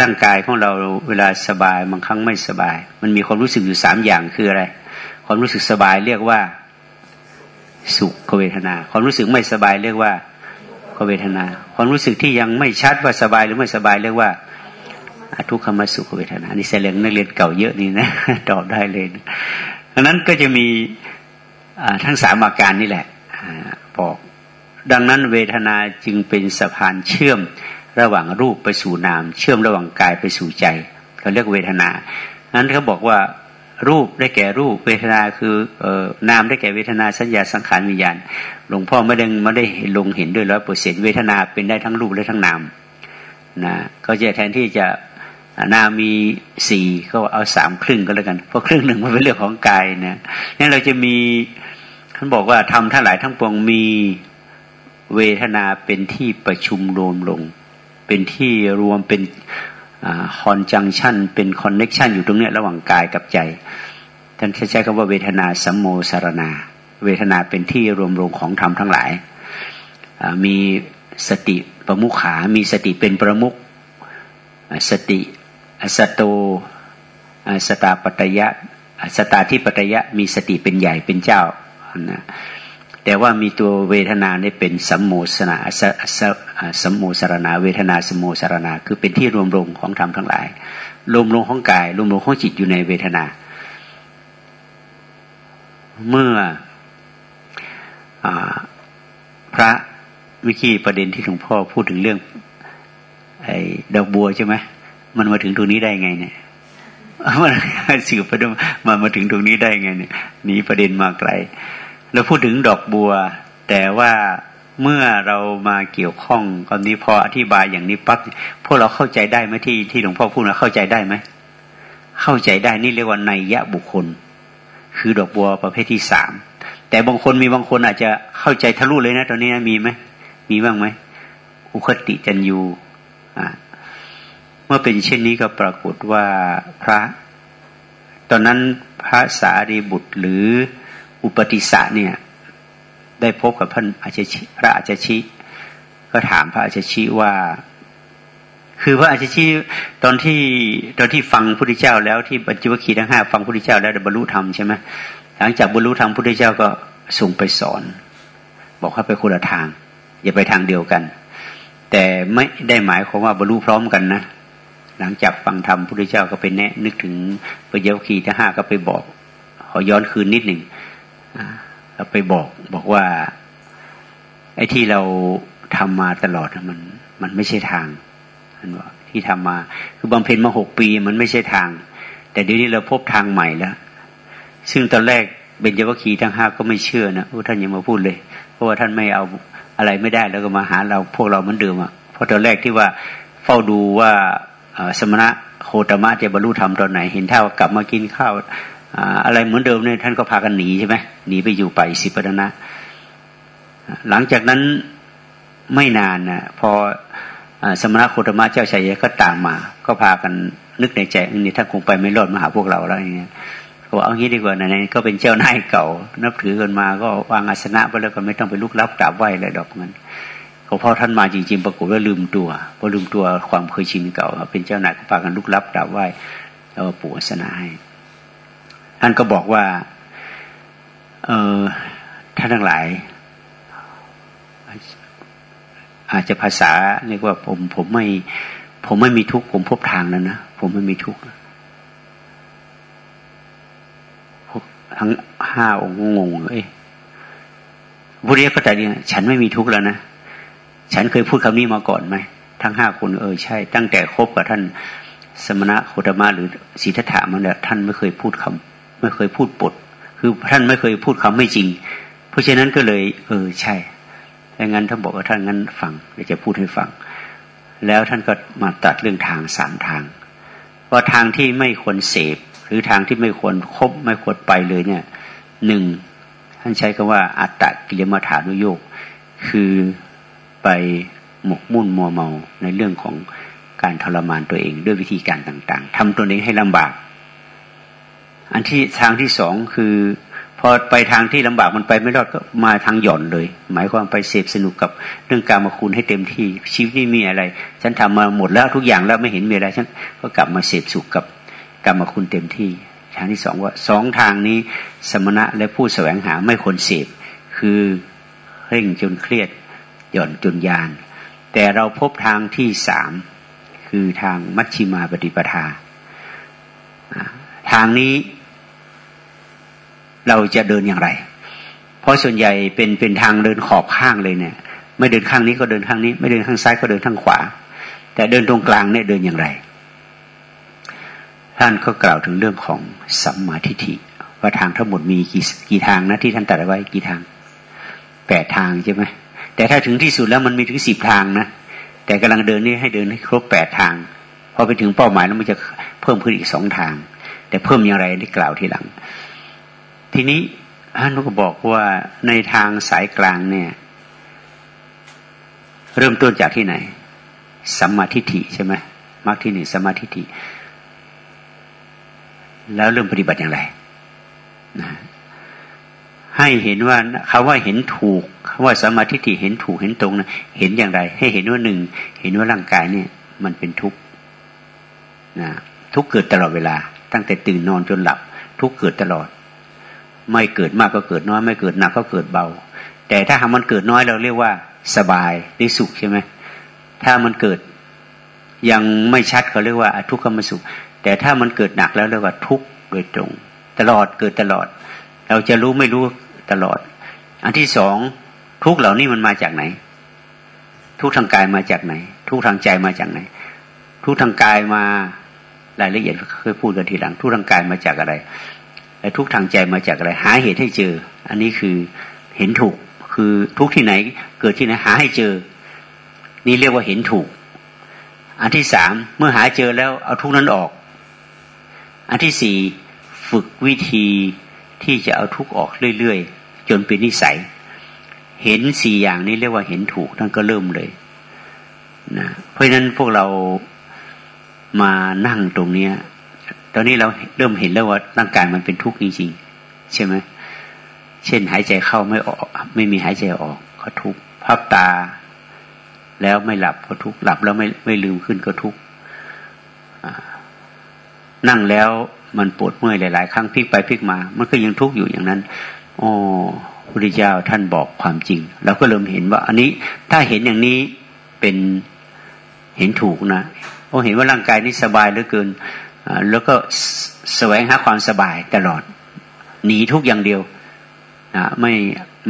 S1: ร่างกายของเราเวลาสบายบางครั้งไม่สบาย มันมีความรู้สึกอยู่สามอย่างคืออะไร ความรู้สึกสบายเรียกว่าสุขเวทนา ความรู้สึกไม่สบายเรียกว่าเวทนา ความรู้สึกที่ยังไม่ชัดว่าสบายหรือไม่สบายเรียกว่าทุกขมสุขเวทนานี่แสดงนักเรียนเก่าเยอะนี่นะตอบได้เลยดังนั้นก็จะมีทั้งสามอาการนี่แหละบอกดังนั้นเวทนาจึงเป็นสะพานเชื่อม ระหว่างรูปไปสู่นาม เชื่อมระหว่างกายไปสู่ใจเขาเรียกเวทนานั้นเขาบอกว่ารูปได้แก่รูปเวทนาคือเอ่อนามได้แก่เวทนาสัญญาสังขารวิญญาณหลวงพ่อไม่ได้ไม่ได้ลงเห็นด้วยร้อยเปอร์เซ็นเวทนาเป็นได้ทั้งรูปและทั้งนามนะก็จะแทนที่จะนามีสี่ก็เอาสามครึ่งก็แล้วกัน เพราะครึ่งหนึ่งมันเป็นเรื่องของกายนะนี่เราจะมีท่านบอกว่าทำทั้งหลายทั้งปวงมีเวทนาเป็นที่ประชุมรวมลง เป็นที่รวมเป็นคอนจังชันเป็นคอนเน็ชันอยู่ตรงเนี้ยระหว่างกายกับใจ ท่านใช้คำว่าเวทนาสัมโมสารนา เวทนาเป็นที่รวมลงของธรรมทั้งหลาย มีสติประมุขา มีสติเป็นประมุขสติสตโตสตาปตยะสตาที่ปตยะมีสติเป็นใหญ่เป็นเจ้านะ แต่ว่ามีตัวเวทนาเนี่ยเป็นสัมโมสนาสสัมโมสารนา เวทนาสัมโมสารนา คือเป็นที่รวมลงของธรรมทั้งหลาย รวมลงของกาย รวมลงของจิตอยู่ในเวทนา เมื่ออพระวิคีประเด็นที่หลวงพ่อพูดถึงเรื่องไอ้ดอกบัวใช่ไหมมันมาถึงตรงนี้ได้ไงเนี่ยมันสืบไปดูมามาถึงตรงนี้ได้ไงเนี่ยหนีประเด็นมาไกล เราพูดถึงดอกบัว แต่ว่าเมื่อเรามาเกี่ยวข้องตอนนี้พออธิบายอย่างนี้ปั๊บพวกเราเข้าใจได้ไหมที่ที่หลวงพ่อพูดนะเข้าใจได้ไหมเข้าใจได้นี่เรียกว่านัยยะบุคคล คือดอกบัวประเภทที่สามแต่บางคนมีบางคนอาจจะเข้าใจทะลุเลยนะ ตอนนี้มีไหมมีบ้างไหมอุคติจันยูอ่าเมื่อเป็นเช่นนี้ก็ปรากฏว่าพระ ตอนนั้นพระสารีบุตรหรือ อุปติสะเนี่ย ได้พบกับพระอาจารย์พระอาจารย์ก็ถามพระอาจารย์ว่า คือพระอาจารย์ตอนที่ตอนที่ฟังพระพุทธเจ้าแล้วที่ปัญจวัคคีย์ทั้งห้าฟังพระพุทธเจ้าแล้วได้บรรลุธรรมใช่ไหมหลังจากบรรลุธรรมพระพุทธเจ้าก็ส่งไปสอน บอกว่าไปคนละทาง อย่าไปทางเดียวกัน แต่ไม่ได้หมายความว่าบรรลุพร้อมกันนะหลังจากฟังธรรมพระพุทธเจ้าก็ไปแนะ นึกถึงปัญจวัคคีย์ทั้งห้าก็ไปบอกขอย้อนคืนนิดหนึ่ง เราไปบอกบอกว่า ไอ้ที่เราทำมาตลอดมัน มันไม่ใช่ทางอันว่าที่ทำมา คือบำเพ็ญมาหกปีมันไม่ใช่ทาง แต่เดี๋ยวนี้เราพบทางใหม่แล้ว ซึ่งตอนแรกเบญจวัคคีย์ทั้งห้าก็ไม่เชื่อนะท่านยังมาพูดเลย เพราะว่าท่านไม่เอาอะไรไม่ได้แล้วก็มาหาเราพวกเราเหมือนเดิมอะเพราะตอนแรกที่ว่าเฝ้าดูว่าสมณะโคตมะจะบรรลุธรรมตอนไหน เห็นท่ากลับมากินข้าว อะไรเหมือนเดิมเนี่ยท่านก็พากันหนีใช่ไหมหนีไปอยู่ไปสิปนะ หลังจากนั้นไม่นานนะพอสมณะโคตมะเจ้าชายก็ตามมา ก็พากันนึกในใจนี่ถ้านคงไปไม่รอดมาหาพวกเราแล้วอย่างเงี้ยก็เอางี้ดีกว่าไหนก็เป็นเจ้านายเก่า นับถือกันมาก็วางอาสนะไปแล้วก็ไม่ต้องไปลุกลับกราบไหวอะไรดอกมันก็พอท่านมาจริงๆปรากฏว่าลืมตัวพอลืมตัวความเคยชินเก่า เป็นเจ้านายก็พากันลุกลับกราบไหวแล้วปูอาสนะให้ ท่านก็บอกว่า เออท่านทั้งหลาย อาจจะภาษาเรียกว่าผมผมไม่ ผมไม่มีทุกข์ผมพบทางแล้วนะผมไม่มีทุกข์ทั้งห้าองค์งงเอ้ยบุรีก็แต่เนี่ยฉันไม่มีทุกข์แล้วนะฉันเคยพูดคำนี้มาก่อนไหมทั้งห้าคนเออใช่ ตั้งแต่คบกับท่านสมณะโคตมะหรือสีทัตถามันเนี่ยท่านไม่เคยพูดคำ ไม่เคยพูดปด คือท่านไม่เคยพูดคำไม่จริง เพราะฉะนั้นก็เลย เออใช่ดังนั้นท่านบอกว่าท่านงั้นฟังเดี๋ยวจะพูดให้ฟัง แล้วท่านก็มาตัดเรื่องทางสามทางว่าทางที่ไม่ควรเสพ หรือทางที่ไม่ควรครบไม่ควรไปเลยเนี่ยหนึ่งท่านใช้คำว่า อัตตกิลมัฐานุโยกคือไปหมกมุ่นมัวเมาในเรื่องของการทรมานตัวเองด้วยวิธีการต่าง ๆทำตัวเองให้ลำบาก อันที่ทางที่สองคือ พอไปทางที่ลำบากมันไปไม่รอดก็มาทางหย่อนเลย หมายความไปเสพสนุกกับเรื่องการมาคุณให้เต็มที่ชีวิตนี่มีอะไร ฉันทำมาหมดแล้วทุกอย่างแล้วไม่เห็นมีอะไรฉันก็กลับมาเสพสุขกับกรรมคุณเต็มที่ ทางที่สองว่าสองทางนี้สมณะและผู้แสวงหาไม่ควรเสพคือเร่งจนเครียดหย่อนจนยาน แต่เราพบทางที่สามคือทางมัชชิมาปฏิปทา ทางนี้ เราจะเดินอย่างไร เพราะส่วนใหญ่เป็นเป็นทางเดินขอบข้างเลยเนี่ย ไม่เดินข้างนี้ก็เดินข้างนี้ ไม่เดินข้างซ้ายก็เดินข้างขวา แต่เดินตรงกลางเนี่ยเดินอย่างไร ท่านก็กล่าวถึงเรื่องของสัมมาทิฏฐิว่าทางทั้งหมดมีกี่กี่ทางนะที่ท่านตรัสไว้กี่ทางแปดทางใช่ไหมแต่ถ้าถึงที่สุดแล้วมันมีถึงสิบทางนะแต่กำลังเดินนี่ให้เดินให้ครบแปดทางพอไปถึงเป้าหมายแล้วมันจะเพิ่มขึ้นอีกสองทาง แต่เพิ่มอย่างไรได้กล่าวทีหลัง ทีนี้ท่านก็บอกว่าในทางสายกลางเนี่ย เริ่มต้นจากที่ไหนสัมมาทิฏฐิใช่ไหมมรรคที่หนึ่งสัมมาทิฏฐิแล้วเริ่มปฏิบัติอย่างไรนะให้เห็นว่าคาว่าเห็นถูกคาว่าสมาธิที่เห็นถูกเห็นตรงนะเห็นอย่างไร ให้เห็นว่าหนึ่งเห็นว่าร่างกายเนี่ย มันเป็นทุกข์นะทุกเกิดตลอดเวลา ตั้งแต่ตื่นนอนจนหลับ ทุกเกิดตลอด ไม่เกิดมากก็เกิดน้อย ไม่เกิดหนักก็เกิดเบา แต่ถ้าหากมันเกิดน้อยเราเรียกว่า สบายหรือสุขใช่ไหมถ้ามันเกิดยังไม่ชัดเขาเรียกว่าทุกขมสุข แต่ถ้ามันเกิดหนักแล้วเรียกว่าทุกข์โดยตรง ตลอดเกิดตลอด เราจะรู้ไม่รู้ตลอด อันที่สองทุกเหล่านี้มันมาจากไหน ทุกทางกายมาจากไหน ทุกทางใจมาจากไหน ทุกทางกายมารายละเอียดเคยพูดกันทีหลัง ทุกทางกายมาจากอะไร ทุกทางใจมาจากอะไร หาเหตุให้เจอ อันนี้คือเห็นถูก คือทุกที่ไหน เกิดที่ไหนหาให้เจอ นี่เรียกว่าเห็นถูก อันที่สามเมื่อหาเจอแล้วเอาทุกนั้นออก อันที่สี่ฝึกวิธีที่จะเอาทุกออกเรื่อยๆจนเป็นนิสัย เห็นสี่อย่างนี้เรียกว่าเห็นถูกท่านก็เริ่มเลยนะเพราะฉะนั้นพวกเรามานั่งตรงเนี้ย ตอนนี้เราเริ่มเห็นแล้วว่าร่างกายมันเป็นทุกข์จริงๆใช่ไหมเช่น หายใจเข้าไม่ออก ไม่มีหายใจออกก็ทุกข์ภาพตา แล้วไม่หลับก็ทุกข์หลับแล้วไม่ไม่ลืมขึ้นก็ทุกข์นั่งแล้วมันปวดเมื่อยหลาย ๆ ครั้งพลิกไปพลิกมา มันก็ยังทุกข์อยู่อย่างนั้น โอ้พุทธเจ้าท่านบอกความจริงเราก็เริ่มเห็นว่า อันนี้ถ้าเห็นอย่างนี้เป็นเห็นถูกนะโอ้เห็นว่าร่างกายนี้สบายเหลือเกิน แล้วก็แสวงหาความสบายตลอด หนีทุกอย่างเดียวนะไม่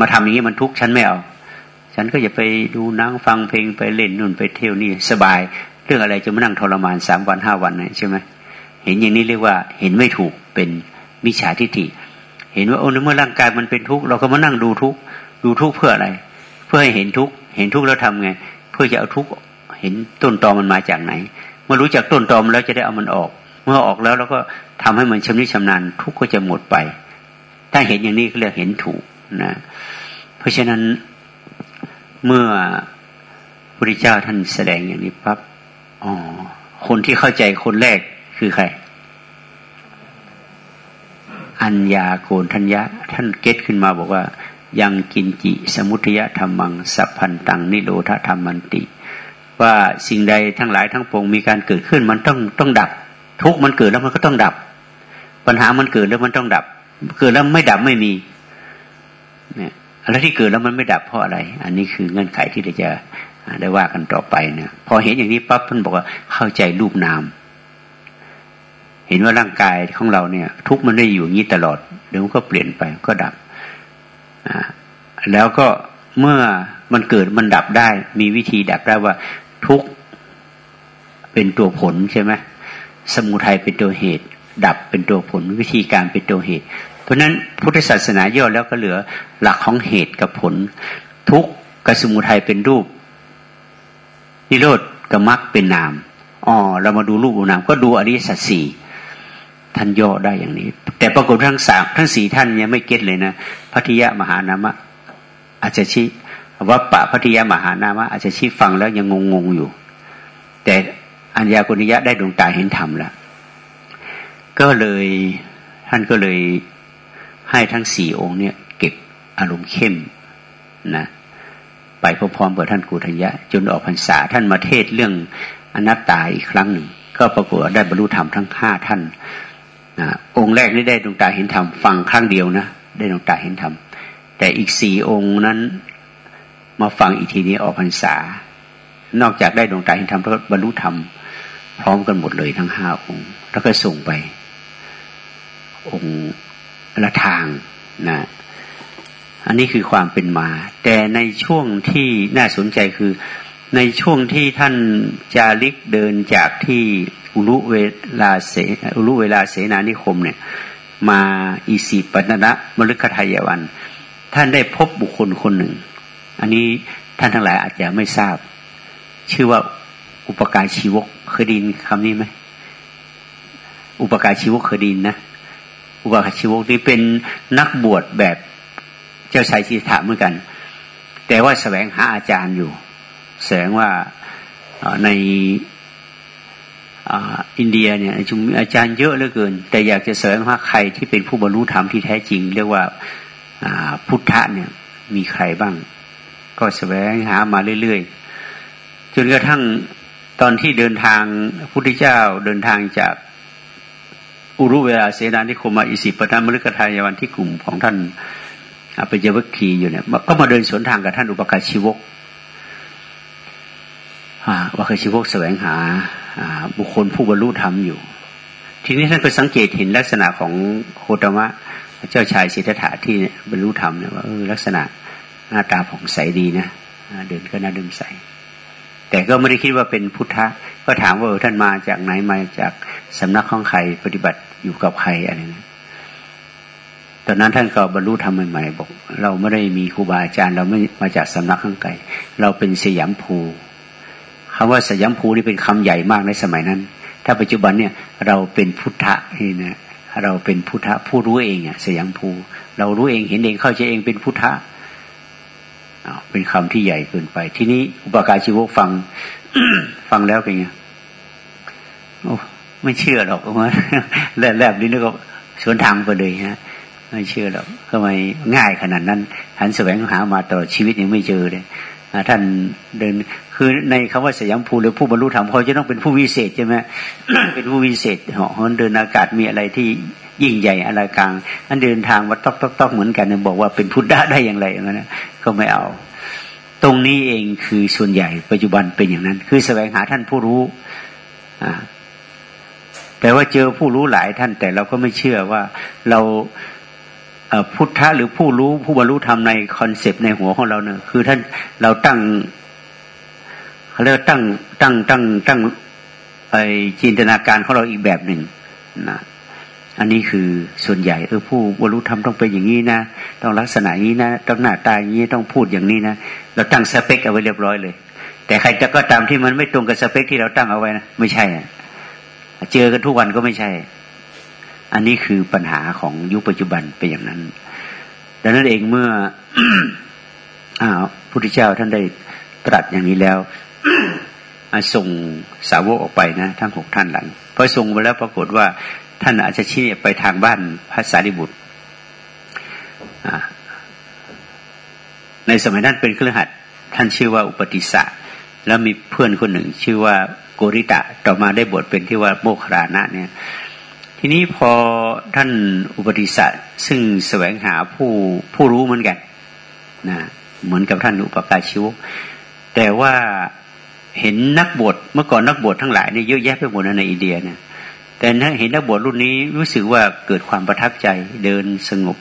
S1: มาทำอย่างนี้มันทุกข์ฉันไม่เอาฉันก็จะไปดูนั่งฟังเพลงไปเล่นนู่นไปเที่ยวนี่สบาย เรื่องอะไรจะมานั่งทรมานสามวันห้าวันใช่ไหมเห็นอย่างนี้เรียกว่าเห็นไม่ถูกเป็นมิจฉาทิฏฐิ เห็นว่าโอ้ในเมื่อร่างกายมันเป็นทุกข์เราก็มานั่งดูทุกข์ดูทุกข์เพื่ออะไร เพื่อให้เห็นทุกข์เห็นทุกข์แล้วทำไง เพื่อจะเอาทุกข์เห็นต้นตอมันมาจากไหนเมื่อรู้จักต้นตอมแล้วจะได้เอามันออก เมื่อออกแล้วเราก็ทำให้มันชำนิชำนาญทุกก็จะหมดไป ถ้าเห็นอย่างนี้ก็เรียกเห็นถูกนะ เพราะฉะนั้นเมื่อพระเจ้าท่านแสดงอย่างนี้ปั๊บอ๋อคนที่เข้าใจคนแรกคือใคร อัญญาโกนทัญญะ ท่านเก็ตขึ้นมาบอกว่า ยังกินจิ สมุทยธรรมัง สัพพันตัง นิโรธธรรมันติ ว่าสิ่งใดทั้งหลายทั้งปวงมีการเกิดขึ้นมันต้องต้องดับ ทุกมันเกิดแล้วมันก็ต้องดับ ปัญหามันเกิดแล้วมันต้องดับ เกิดแล้วไม่ดับไม่มีเนี่ยอะไรที่เกิดแล้วมันไม่ดับเพราะอะไร อันนี้คือเงื่อนไขที่เราจะได้ว่ากันต่อไปเนี่ยพอเห็นอย่างนี้ปั๊บท่านบอกว่าเข้าใจรูปนาม เห็นว่าร่างกายของเราเนี่ย ทุกมันได้อยู่อย่างนี้ตลอดเดี๋ยวมันก็เปลี่ยนไปก็ดับอ่าแล้วก็เมื่อมันเกิดมันดับได้ มีวิธีดับได้ว่าทุกเป็นตัวผลใช่ไหม สมุทัยเป็นตัวเหตุ ดับเป็นตัวผลวิธีการเป็นตัวเหตุ เพราะนั้นพุทธศาสนาย่อแล้วก็เหลือหลักของเหตุกับผล ทุกกับสมุทัยเป็นรูป นิโรธกับมรรคเป็นนามอ๋อเรามาดูรูปนาม ก็ดูอริยสัจสี่ท่านย่อได้อย่างนี้ แต่ปรากฏทั้งสามทั้งสี่ท่านยังไม่เก็ตเลยนะพัทยามหานามะอาจชี้วัปปะพัทยามหานามะอาจชี้ฟังแล้วยังงงๆอยู่ แต่ อัญญากุณิยะได้ดวงตาเห็นธรรมแล้วก็เลยท่านก็เลยให้ทั้งสี่องค์เนี่ย เก็บอารมณ์เข้มนะไปพร้อมๆกับท่านกุทยะจนออกพรรษาท่านมาเทศเรื่องอนัตตาอีกครั้งหนึ่ง ก็ปรากฏได้บรรลุธรรมทั้งห้าท่านนะองค์แรกนี่ได้ดวงตาเห็นธรรมฟังครั้งเดียวนะได้ดวงตาเห็นธรรมแต่อีกสี่องค์นั้นมาฟังอีกทีนี้ออกพรรษา นอกจากได้ดวงตาเห็นธรรมแล้วบรรลุธรรม พร้อมกันหมดเลยทั้งห้าองค์ แล้วก็ส่งไป องค์ละทางนะอันนี้คือความเป็นมา แต่ในช่วงที่น่าสนใจคือในช่วงที่ท่านจาริกเดินจากที่อุรุเวลาเสอุรุเวลาเสนานิคมเนี่ย มาอิสิปตนะมฤคทายวัน ท่านได้พบบุคคลคนหนึ่ง อันนี้ท่านทั้งหลายอาจจะไม่ทราบ ชื่อว่า อุปการชีวกเคยดินคำนี้ไหมอุปการชีวกเคยดินนะอุปการชีวกนี่เป็นนักบวชแบบเจ้าชายสิทธะเหมือนกัน แต่ว่าแสวงหาอาจารย์อยู่ แสดงว่าในอินเดียเนี่ยจุมีอาจารย์เยอะเหลือเกิน แต่อยากจะแสวงหาใครที่เป็นผู้บรรลุธรรมที่แท้จริง เรียกว่าพุทธะเนี่ยมีใครบ้าง ก็แสวงหามาเรื่อยๆจนกระทั่ง ตอนที่เดินทางพุทธเจ้าเดินทางจากอุรุเวลาเสนานิคมมาอิสิปตามฤกทายวันที่กลุ่มของท่านอาปเยวคีอยู่เนี่ยก็มาเดินสวนทางกับท่านอุปการชีวกวัคชีวกแสวงหาบุคคลผู้บรรลุธรรมอยู่ ทีนี้ท่านก็สังเกตเห็นลักษณะของโคตมะ เจ้าชายสิทธัตถะที่บรรลุธรรมเนี่ยว่าลักษณะหน้าตาผ่องใสดีนะเดินก็น่าดื่มใส แต่ก็ไม่ได้คิดว่าเป็นพุทธะ ก็ถามว่าท่านมาจากไหนมาจากสำนักของใครปฏิบัติอยู่กับใครอะไรนะตอนนั้นท่านก็บรรลุธรรมใหม่ๆบอก เราไม่ได้มีครูบาอาจารย์ เราไม่มาจากสำนักข้างไกลเราเป็นสยามภูคำว่าสยามภูนี่เป็นคำใหญ่มากในสมัยนั้น ถ้าปัจจุบันเนี่ยเราเป็นพุทธะนี่นะเราเป็นพุทธะผู้รู้เองอะสยามภู เรารู้เองเห็นเองเข้าใจเองเป็นพุทธะ เป็นคำที่ใหญ่เกินไป ทีนี้อุปการชีวกฟัง ฟังแล้วเป็นไงโอ้ไม่เชื่อหรอกว่าแลบๆนี้นึกว่าสวนทางไปเลยฮะไม่เชื่อหรอกทำไมง่ายขนาดนั้น หันแสวงหามาตลอดชีวิตยังไม่เจอเลยท่านเดินคือในคำว่าสยามภูหรือผู้บรรลุธรรมเขาจะต้องเป็นผู้วิเศษใช่ไหมเป็นผู้วิเศษเหาะเดินอากาศมีอะไรที่ยิ่งใหญ่อะไรกลางอันเดินทางวัดตอกตอกตอกเหมือนกันบอกว่าเป็นพุทธะได้อย่างไรอย่างนั้นก็ไม่เอา ตรงนี้เองคือส่วนใหญ่ปัจจุบันเป็นอย่างนั้น คือแสวงหาท่านผู้รู้แต่ว่าเจอผู้รู้หลายท่าน แต่เราก็ไม่เชื่อว่าเราพุทธะหรือผู้รู้ผู้บรรลุธรรมในคอนเซปต์ในหัวของเราเนี่ยคือท่านเราตั้งเขาเรียกตั้งตั้งตั้งตั้งไอจินตนาการของเราอีกแบบหนึ่งนะ อันนี้คือส่วนใหญ่เออผู้บรรลุธรรมต้องเป็นอย่างนี้นะ ต้องลักษณะนี้นะ ต้องหน้าตาอย่างนี้ต้องพูดอย่างนี้นะ เราตั้งสเปคเอาไว้เรียบร้อยเลย แต่ใครจะก็ตามที่มันไม่ตรงกับสเปคที่เราตั้งเอาไว้นะไม่ใช่เจอกันทุกวันก็ไม่ใช่ อันนี้คือปัญหาของยุคปัจจุบันเป็นอย่างนั้น ดังนั้นเองเมื่ออ้าวพุทธเจ้าท่านได้ตรัสอย่างนี้แล้วส่งสาวกออกไปนะ ทั้งหกท่านหลังพอส่งไปแล้วปรากฏว่า ท่านอาจจะชี้ไปทางบ้านพระสารีบุตร ในสมัยนั้นเป็นเครือขัดท่านชื่อว่าอุปติสะแล้วมีเพื่อนคนหนึ่ง ชื่อว่าโกริตะต่อมาได้บทเป็นที่ว่าโมครานะเนี่ย ทีนี้พอท่านอุปติสะซึ่งแสวงหาผู้ผู้รู้เหมือนกันนะเหมือนกับท่านอุปการชิวแต่ว่าเห็นนักบวชเมื่อก่อนนักบวชทั้งหลายเนี่ยเยอะแยะไปหมดในอินเดียเนี่ย แต่ถ้าเห็นนักบวชรุ่นนี้รู้สึกว่าเกิดความประทับใจ เดินสงบ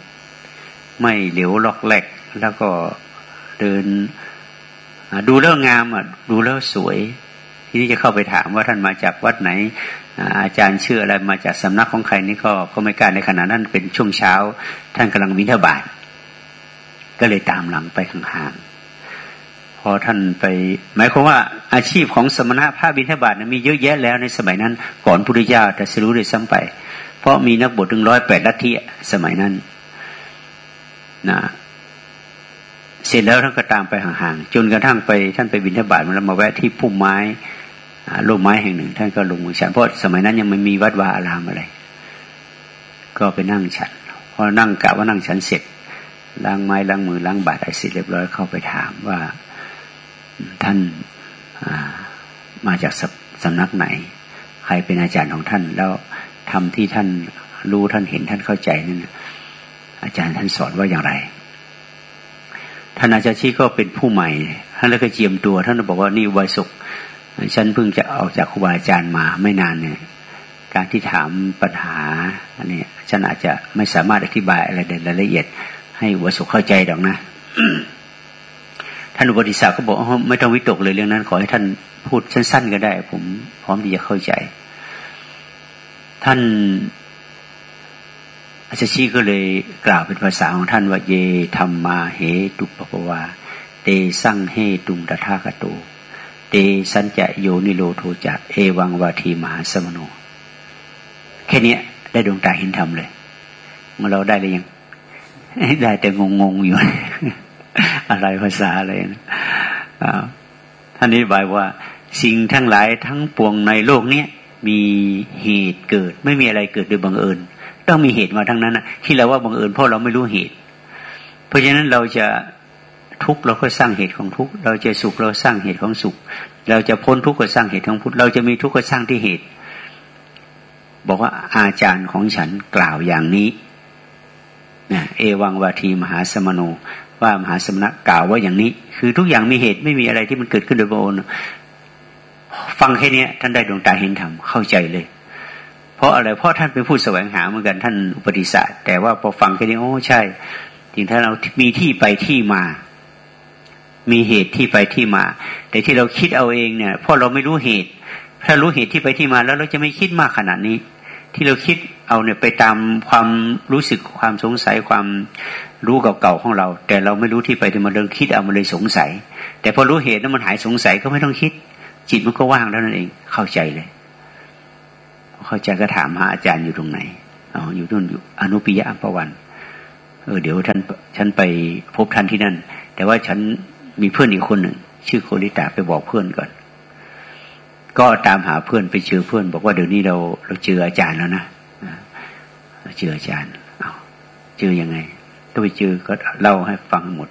S1: ไม่เหลวล็อกแหลก แล้วก็เดินดูแล้วงามอะดูแล้วสวย ทีนี้จะเข้าไปถามว่าท่านมาจากวัดไหน อาจารย์ชื่ออะไรมาจากสำนักของใครนี่ก็ก็ไม่กล้าในขณะนั้นเป็นช่วงเช้า ท่านกำลังวินทบาทก็เลยตามหลังไปห่าง พอท่านไป หมายความว่าอาชีพของสมณะพระบิณฑบาตมีเยอะแยะแล้วในสมัยนั้น ก่อนพุทธเจ้าแต่สรู้เลยซ้ำไป เพราะมีนักบวชถึงร้อยแปดลัทธิสมัยนั้นนะเสร็จแล้วท่านก็ตามไปห่างๆจนกระทั่งไปท่านไปบิณฑบาตมาแล้วมาแวะที่พุ่มไม้ร่มไม้แห่งหนึ่ง ท่านก็ลงมือฉันเพราะสมัยนั้นยังไม่มีวัดวาอารามอะไร ก็ไปนั่งฉันพอนั่งกะว่านั่งฉันเสร็จล้างไม้ล้างมือล้างบาตรไอเสร็จเรียบร้อยเข้าไปถามว่า ท่านมาจากสำนักไหน ใครเป็นอาจารย์ของท่าน แล้วทำที่ท่านรู้ท่านเห็นท่านเข้าใจนั่นอาจารย์ท่านสอนว่าอย่างไรท่านอาจารย์ชี้ก็เป็นผู้ใหม่ท่านแล้วก็เจียมตัว ท่านบอกว่านี่วัยสุขฉันเพิ่งจะออกจากครูบาอาจารย์มาไม่นานเนี่ย การที่ถามปัญหาอันนี้ฉันอาจจะไม่สามารถอธิบายอะไรในรายละเอียด ให้วัยสุขเข้าใจดอกนะ ท่านอุปติสาก็บอกไม่ต้องวิตกเลยเรื่องนั้น ขอให้ท่านพูดสั้น ๆ ก็ได้ ผมพร้อมที่จะเข้าใจ ท่านอาจาชีก็เลยกล่าวเป็นภาษาของท่านว่าเยธรรมมาเหตุปปวา เตสั่งเหตุมตถาคโตเตสัญจะโยนิโรโทจะเอวังวาทีมหาสมโนแค่นี้ได้ดวงตาเห็นธรรมเลยเมื่อเราได้เลยยัง ได้แต่งงๆอยู่ อะไรภาษาอะไรนะท่านนี้บายว่า สิ่งทั้งหลายทั้งปวงในโลกนี้มีเหตุเกิด ไม่มีอะไรเกิดโดยบังเอิญ ต้องมีเหตุมาทั้งนั้นนะที่เราว่าบังเอิญเพราะเราไม่รู้เหตุ เพราะฉะนั้นเราจะทุกข์เราก็สร้างเหตุของทุกข์เราจะสุขเราสร้างเหตุของสุข เราจะพ้นทุกข์ก็สร้างเหตุของพุทธเราจะมีทุกข์ก็สร้างที่เหตุ บอกว่าอาจารย์ของฉันกล่าวอย่างนี้นะเอวังวาทีมหาสมโน ว่ามหาสมณะกล่าวว่าอย่างนี้ คือทุกอย่างมีเหตุไม่มีอะไรที่มันเกิดขึ้นโดยบังเอิญฟังแค่นี้ท่านได้ดวงตาเห็นธรรมเข้าใจเลย เพราะอะไรเพราะท่านเป็นผู้แสวงหาเหมือนกันท่านอุปติสาแต่ว่าพอฟังแค่นี้โอ้ใช่จริงถ้าเรามีที่ไปที่มา มีเหตุที่ไปที่มา แต่ที่เราคิดเอาเองเนี่ยเพราะเราไม่รู้เหตุ ถ้ารู้เหตุที่ไปที่มาแล้วเราจะไม่คิดมากขนาดนี้ ที่เราคิด เอาเนี่ยไปตามความรู้สึกความสงสัยความรู้เก่าๆของเรา แต่เราไม่รู้ที่ไปที่มาเรื่องคิดเอามาเลยสงสัย แต่พอรู้เหตุแล้วมันหายสงสัยก็ไม่ต้องคิด จิตมันก็ว่างแล้วนั่นเองเข้าใจเลย เข้าใจก็ถามหาอาจารย์อยู่ตรงไหนอ๋ออยู่นู่นอยู่อนุปิยะอัมพวันเออเดี๋ยวท่านฉันไปพบท่านที่นั่น แต่ว่าฉันมีเพื่อนอีกคนหนึ่งชื่อโคลิตาไปบอกเพื่อนก่อน ก็ตามหาเพื่อนไปเจอเพื่อน บอกว่าเดี๋ยวนี้เราเราเจออาจารย์แล้วนะ เจออาจารย์เอาเจอยังไง ก็ไปเจอก็เล่าให้ฟังหมด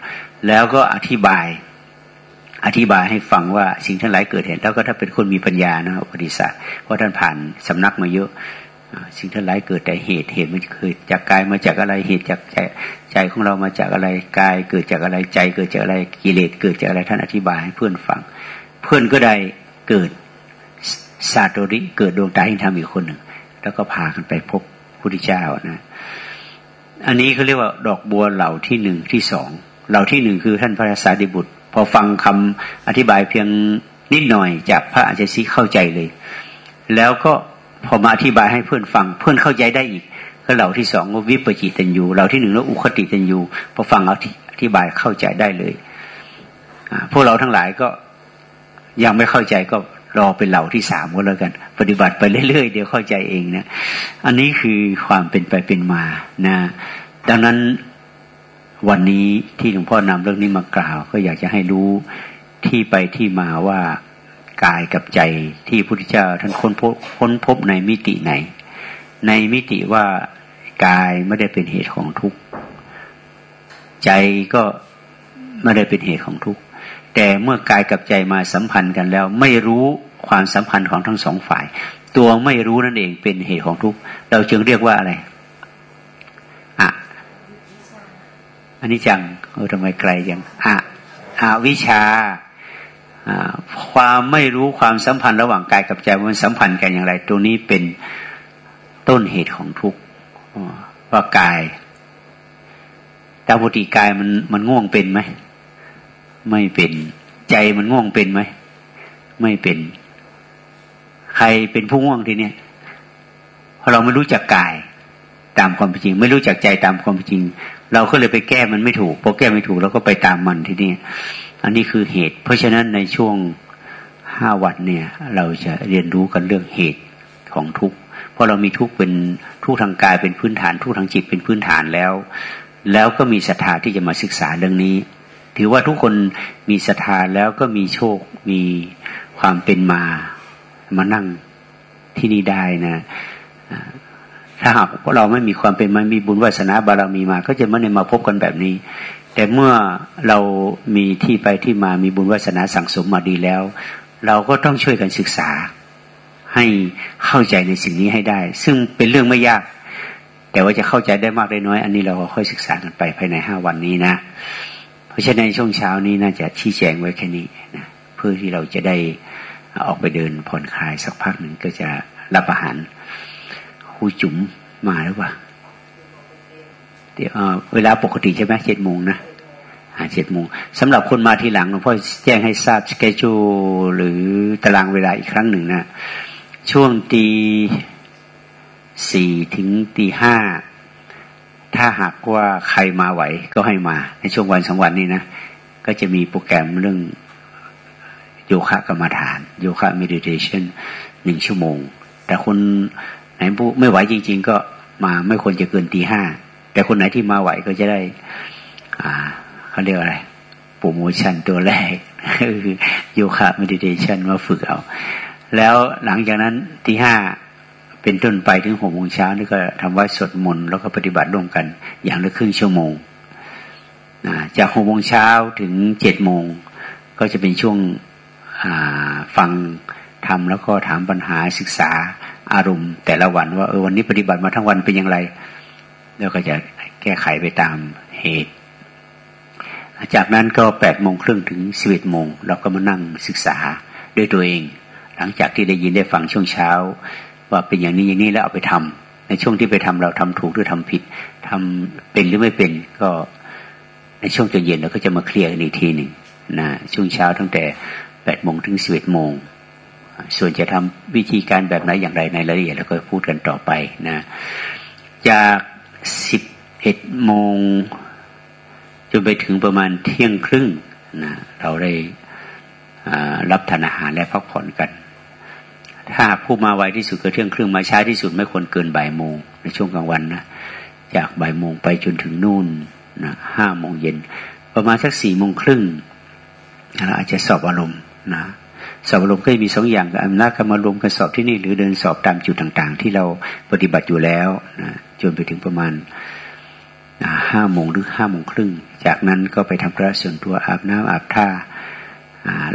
S1: แล้วก็อธิบาย อธิบายให้ฟังว่าสิ่งทั้งหลายเกิดเหตุแล้วก็ถ้าเป็นคนมีปัญญานะปฏิสัทเพราะท่านผ่านสำนักมาเยอะสิ่งทั้งหลายเกิดแต่เหตุเหตุมันเกิดจากกายมาจากอะไรเหตุจากใจใจของเรามาจากอะไรกายเกิดจากอะไรใจ เกิดจากอะไรกิเลสเกิดจากอะไรท่านอธิบายให้เพื่อนฟัง เพื่อนก็ได้เกิดซาโตริเกิดดวงตาหินธรรมอีกคนหนึ่งแล้วก็พากันไปพบ พุทธเจ้านะอันนี้เขาเรียกว่าดอกบัวเหล่าที่หนึ่งที่สองเหล่าที่หนึ่งคือท่านพระสารีบุตร พอฟังคำอธิบายเพียงนิดหน่อยจากพระอาจารย์ซีเข้าใจเลย แล้วก็พอมาอธิบายให้เพื่อนฟัง เพื่อนเข้าใจได้อีกก็เหล่าที่สองวิปจิตันยูเหล่าที่หนึ่งแล้วอุคติตันยูพอฟังอธิบายเข้าใจได้เลยพวกเราทั้งหลายก็ยังไม่เข้าใจก็ รอเป็นเหล่าที่สามก็แล้วกัน ปฏิบัติไปเรื่อยๆ เดี๋ยวเข้าใจเองนะอันนี้คือความเป็นไปเป็นมานะดังนั้นวันนี้ที่หลวงพ่อนำเรื่องนี้มากล่าว ก็อยากจะให้รู้ที่ไปที่มาว่ากายกับใจที่พระพุทธเจ้าท่านค้นพบค้นพบในมิติไหน ในมิติว่ากายไม่ได้เป็นเหตุของทุกข์ใจก็ไม่ได้เป็นเหตุของทุกข์ แต่เมื่อกายกับใจมาสัมพันธ์กันแล้ว ไม่รู้ความสัมพันธ์ของทั้งสองฝ่าย ตัวไม่รู้นั่นเองเป็นเหตุของทุกข์เราจึงเรียกว่าอะไรอะอันนี้จังเออทำไมไกลจังอะอาวิชาความไม่รู้ความสัมพันธ์ระหว่างกายกับใจมันสัมพันธ์กันอย่างไร ตรงนี้เป็นต้นเหตุของทุกข์ว่ากายตามปกติกายมันมันง่วงเป็นไหม ไม่เป็น ใจมันง่วงเป็นไหม ไม่เป็น ใครเป็นผู้ง่วงทีเนี้ยเพราะเราไม่รู้จักกายตามความจริง ไม่รู้จักใจตามความจริง เราก็เลยไปแก้มันไม่ถูกพอแก้ไม่ถูกเราก็ไปตามมันทีนี้อันนี้คือเหตุ เพราะฉะนั้นในช่วงห้าวันเนี่ย เราจะเรียนรู้กันเรื่องเหตุของทุกข์เพราะเรามีทุกข์เป็นทุกข์ทางกายเป็นพื้นฐาน ทุกข์ทางจิตเป็นพื้นฐานแล้ว แล้วก็มีศรัทธาที่จะมาศึกษาเรื่องนี้ ถือว่าทุกคนมีศรัทธาแล้วก็มีโชค มีความเป็นมา มานั่งที่นี่ได้นะถ้าหากเราไม่มีความเป็นมามีบุญวาสนาบารมีมา ก็จะไม่ได้มาพบกันแบบนี้ แต่เมื่อเรามีที่ไปที่มามีบุญวาสนาสั่งสมมาดีแล้ว เราก็ต้องช่วยกันศึกษา ให้เข้าใจในสิ่งนี้ให้ได้ ซึ่งเป็นเรื่องไม่ยาก แต่ว่าจะเข้าใจได้มากได้น้อย อันนี้เราก็ค่อยศึกษากันไปภายในห้าวันนี้นะ เพราะฉะนั้นช่วงเช้านี้น่าจะชี้แจงไว้แค่นี้นะเพื่อที่เราจะได้ออกไปเดินผ่อนคลายสักพักหนึ่งก็จะรับอาหารครูจุ๋มมาหรือเปล่าเดี๋ยวเวลาปกติใช่ไหมเจ็ดโมงนะเจ็ดโมงสำหรับคนมาทีหลังหลวงพ่อแจ้งให้ทราบสเกจูหรือตารางเวลาอีกครั้งหนึ่งนะ ช่วงตีสี่ถึงตีห้า ถ้าหากว่าใครมาไหวก็ให้มา ในช่วงวันสองวันนี้นะ ก็จะมีโปรแกรมเรื่องโยคะกรรมฐาน โยคะเมดิเทชันหนึ่งชั่วโมง แต่คนไหนผู้ไม่ไหวจริง ๆ ก็มาไม่ควรจะเกินตีห้า แต่คนไหนที่มาไหวก็จะได้ อ่าเขาเรียกอะไรโปรโมชั่นตัวแรกคือโยคะเมดิเทชันมาฝึกเอา แล้วหลังจากนั้นที่ห้า เป็นต้นไปถึงหกโมงเช้านี่ก็ทำวัดสวดมนต์แล้วก็ปฏิบัติร่วมกัน อย่างละครึ่งชั่วโมงจากหกโมงเช้าถึงเจ็ดโมงก็จะเป็นช่วงฟังทำแล้วก็ถามปัญหาศึกษาอารมณ์ แต่ละวันว่าเออวันนี้ปฏิบัติมาทั้งวันเป็นอย่างไร แล้วก็จะแก้ไขไปตามเหตุ จากนั้นก็แปดโมงครึ่งถึงสิบเอ็ดโมงเราก็มานั่งศึกษาด้วยตัวเอง หลังจากที่ได้ยินได้ฟังช่วงเช้า ว่าเป็นอย่างนี้อย่างนี้แล้วเอาไปทำในช่วงที่ไปทำเราทำถูกหรือทำผิดทำเป็นหรือไม่เป็นก็ในช่วงจนเย็นเราก็จะมาเคลียร์กันอีกทีหนึ่งนะช่วงเช้าตั้งแต่แปดโมงถึงสิบเอ็ดโมงส่วนจะทำวิธีการแบบไหนอย่างไรในรายละเอียดเราก็พูดกันต่อไปนะจากสิบเอ็ดโมงจนไปถึงประมาณเที่ยงครึ่งนะเราได้รับทานอาหารและพักผ่อนกัน ถ้าผู้มาไวที่สุดก็เที่ยงครึ่งมาช้าที่สุดไม่ควรเกินบ่ายโมงในช่วงกลางวันนะจากบ่ายโมงไปจนถึงนู่นนะห้าโมงเย็น ประมาณสักสี่โมงครึ่งเราอาจจะสอบอารมณ์นะสอบอารมณ์ก็มีสองอย่างอำนาจกรรมารวมกันสอบที่นี่ หรือเดินสอบตามจุดต่าง ๆ ที่เราปฏิบัติอยู่แล้วนะจนไปถึงประมาณห้าโมงหรือห้าโมงครึ่ง จากนั้นก็ไปทำพระส่วนตัวอาบน้ำอาบท่า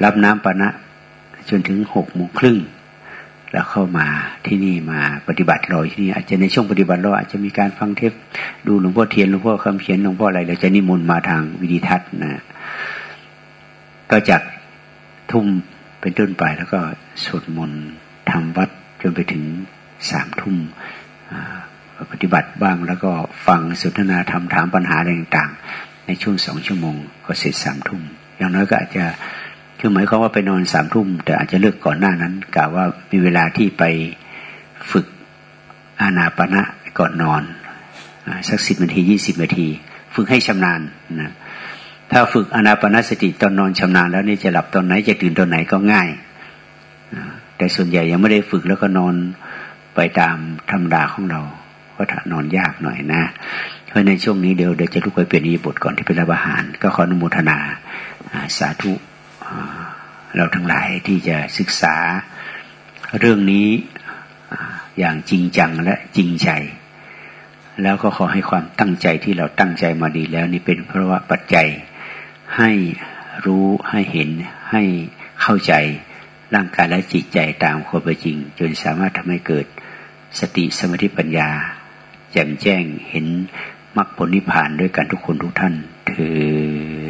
S1: รับน้ำปานะจนถึงหกโมงครึ่ง แล้วเข้ามาที่นี่มาปฏิบัติรอที่นี่อาจจะในช่วงปฏิบัติเราอาจจะมีการฟังเทปดูหลวงพ่อเทียนหลวงพ่อคำเขียนหลวงพ่ออะไรเราจะนิมนต์มาทางวิดีทัศน์นะก็จากทุ่มเป็นต้นไปแล้วก็สวดมนต์ทำวัดจนไปถึงสามทุ่มปฏิบัติบ้างแล้วก็ฟังสนทนาธรรมถามปัญหาอะไรต่างๆ ในช่วงสองชั่วโมง ก็เสร็จสามทุ่มอย่างน้อยก็อาจจะ คือหมายความว่าไปนอนสามทุ่มแต่อาจจะเลิกก่อนหน้านั้นกะว่ามีเวลาที่ไปฝึกอานาปณะก่อนนอนสักสิบนาทียี่สิบนาที ฝึกให้ชำนาญนะถ้าฝึกอนาปนสติตอนนอนชำนาญแล้วนี่จะหลับตอนไหนจะตื่นตอนไหนก็ง่ายแต่ส่วนใหญ่ยังไม่ได้ฝึกแล้วก็นอนไปตามธรรมดาของเราก็ถ้านอนยากหน่อยนะเพราะในช่วงนี้เดี๋ยวเดี๋ยวจะลุกไปเปลี่ยนอีบทก่อนที่เป็นรับอาหาร ก็ขออนุโมทนาสาธุ เราทั้งหลายที่จะศึกษาเรื่องนี้อย่างจริงจังและจริงใจ แล้วก็ขอให้ความตั้งใจที่เราตั้งใจมาดีแล้วนี่เป็นเพราะว่าปัจจัยให้รู้ให้เห็นให้เข้าใจร่างกายและจิตใจตามความเป็นจริง จนสามารถทำให้เกิดสติสมาธิปัญญา แจ่มแจ้งเห็นมรรคผลนิพพานด้วยกันทุกคนทุกท่านเธอ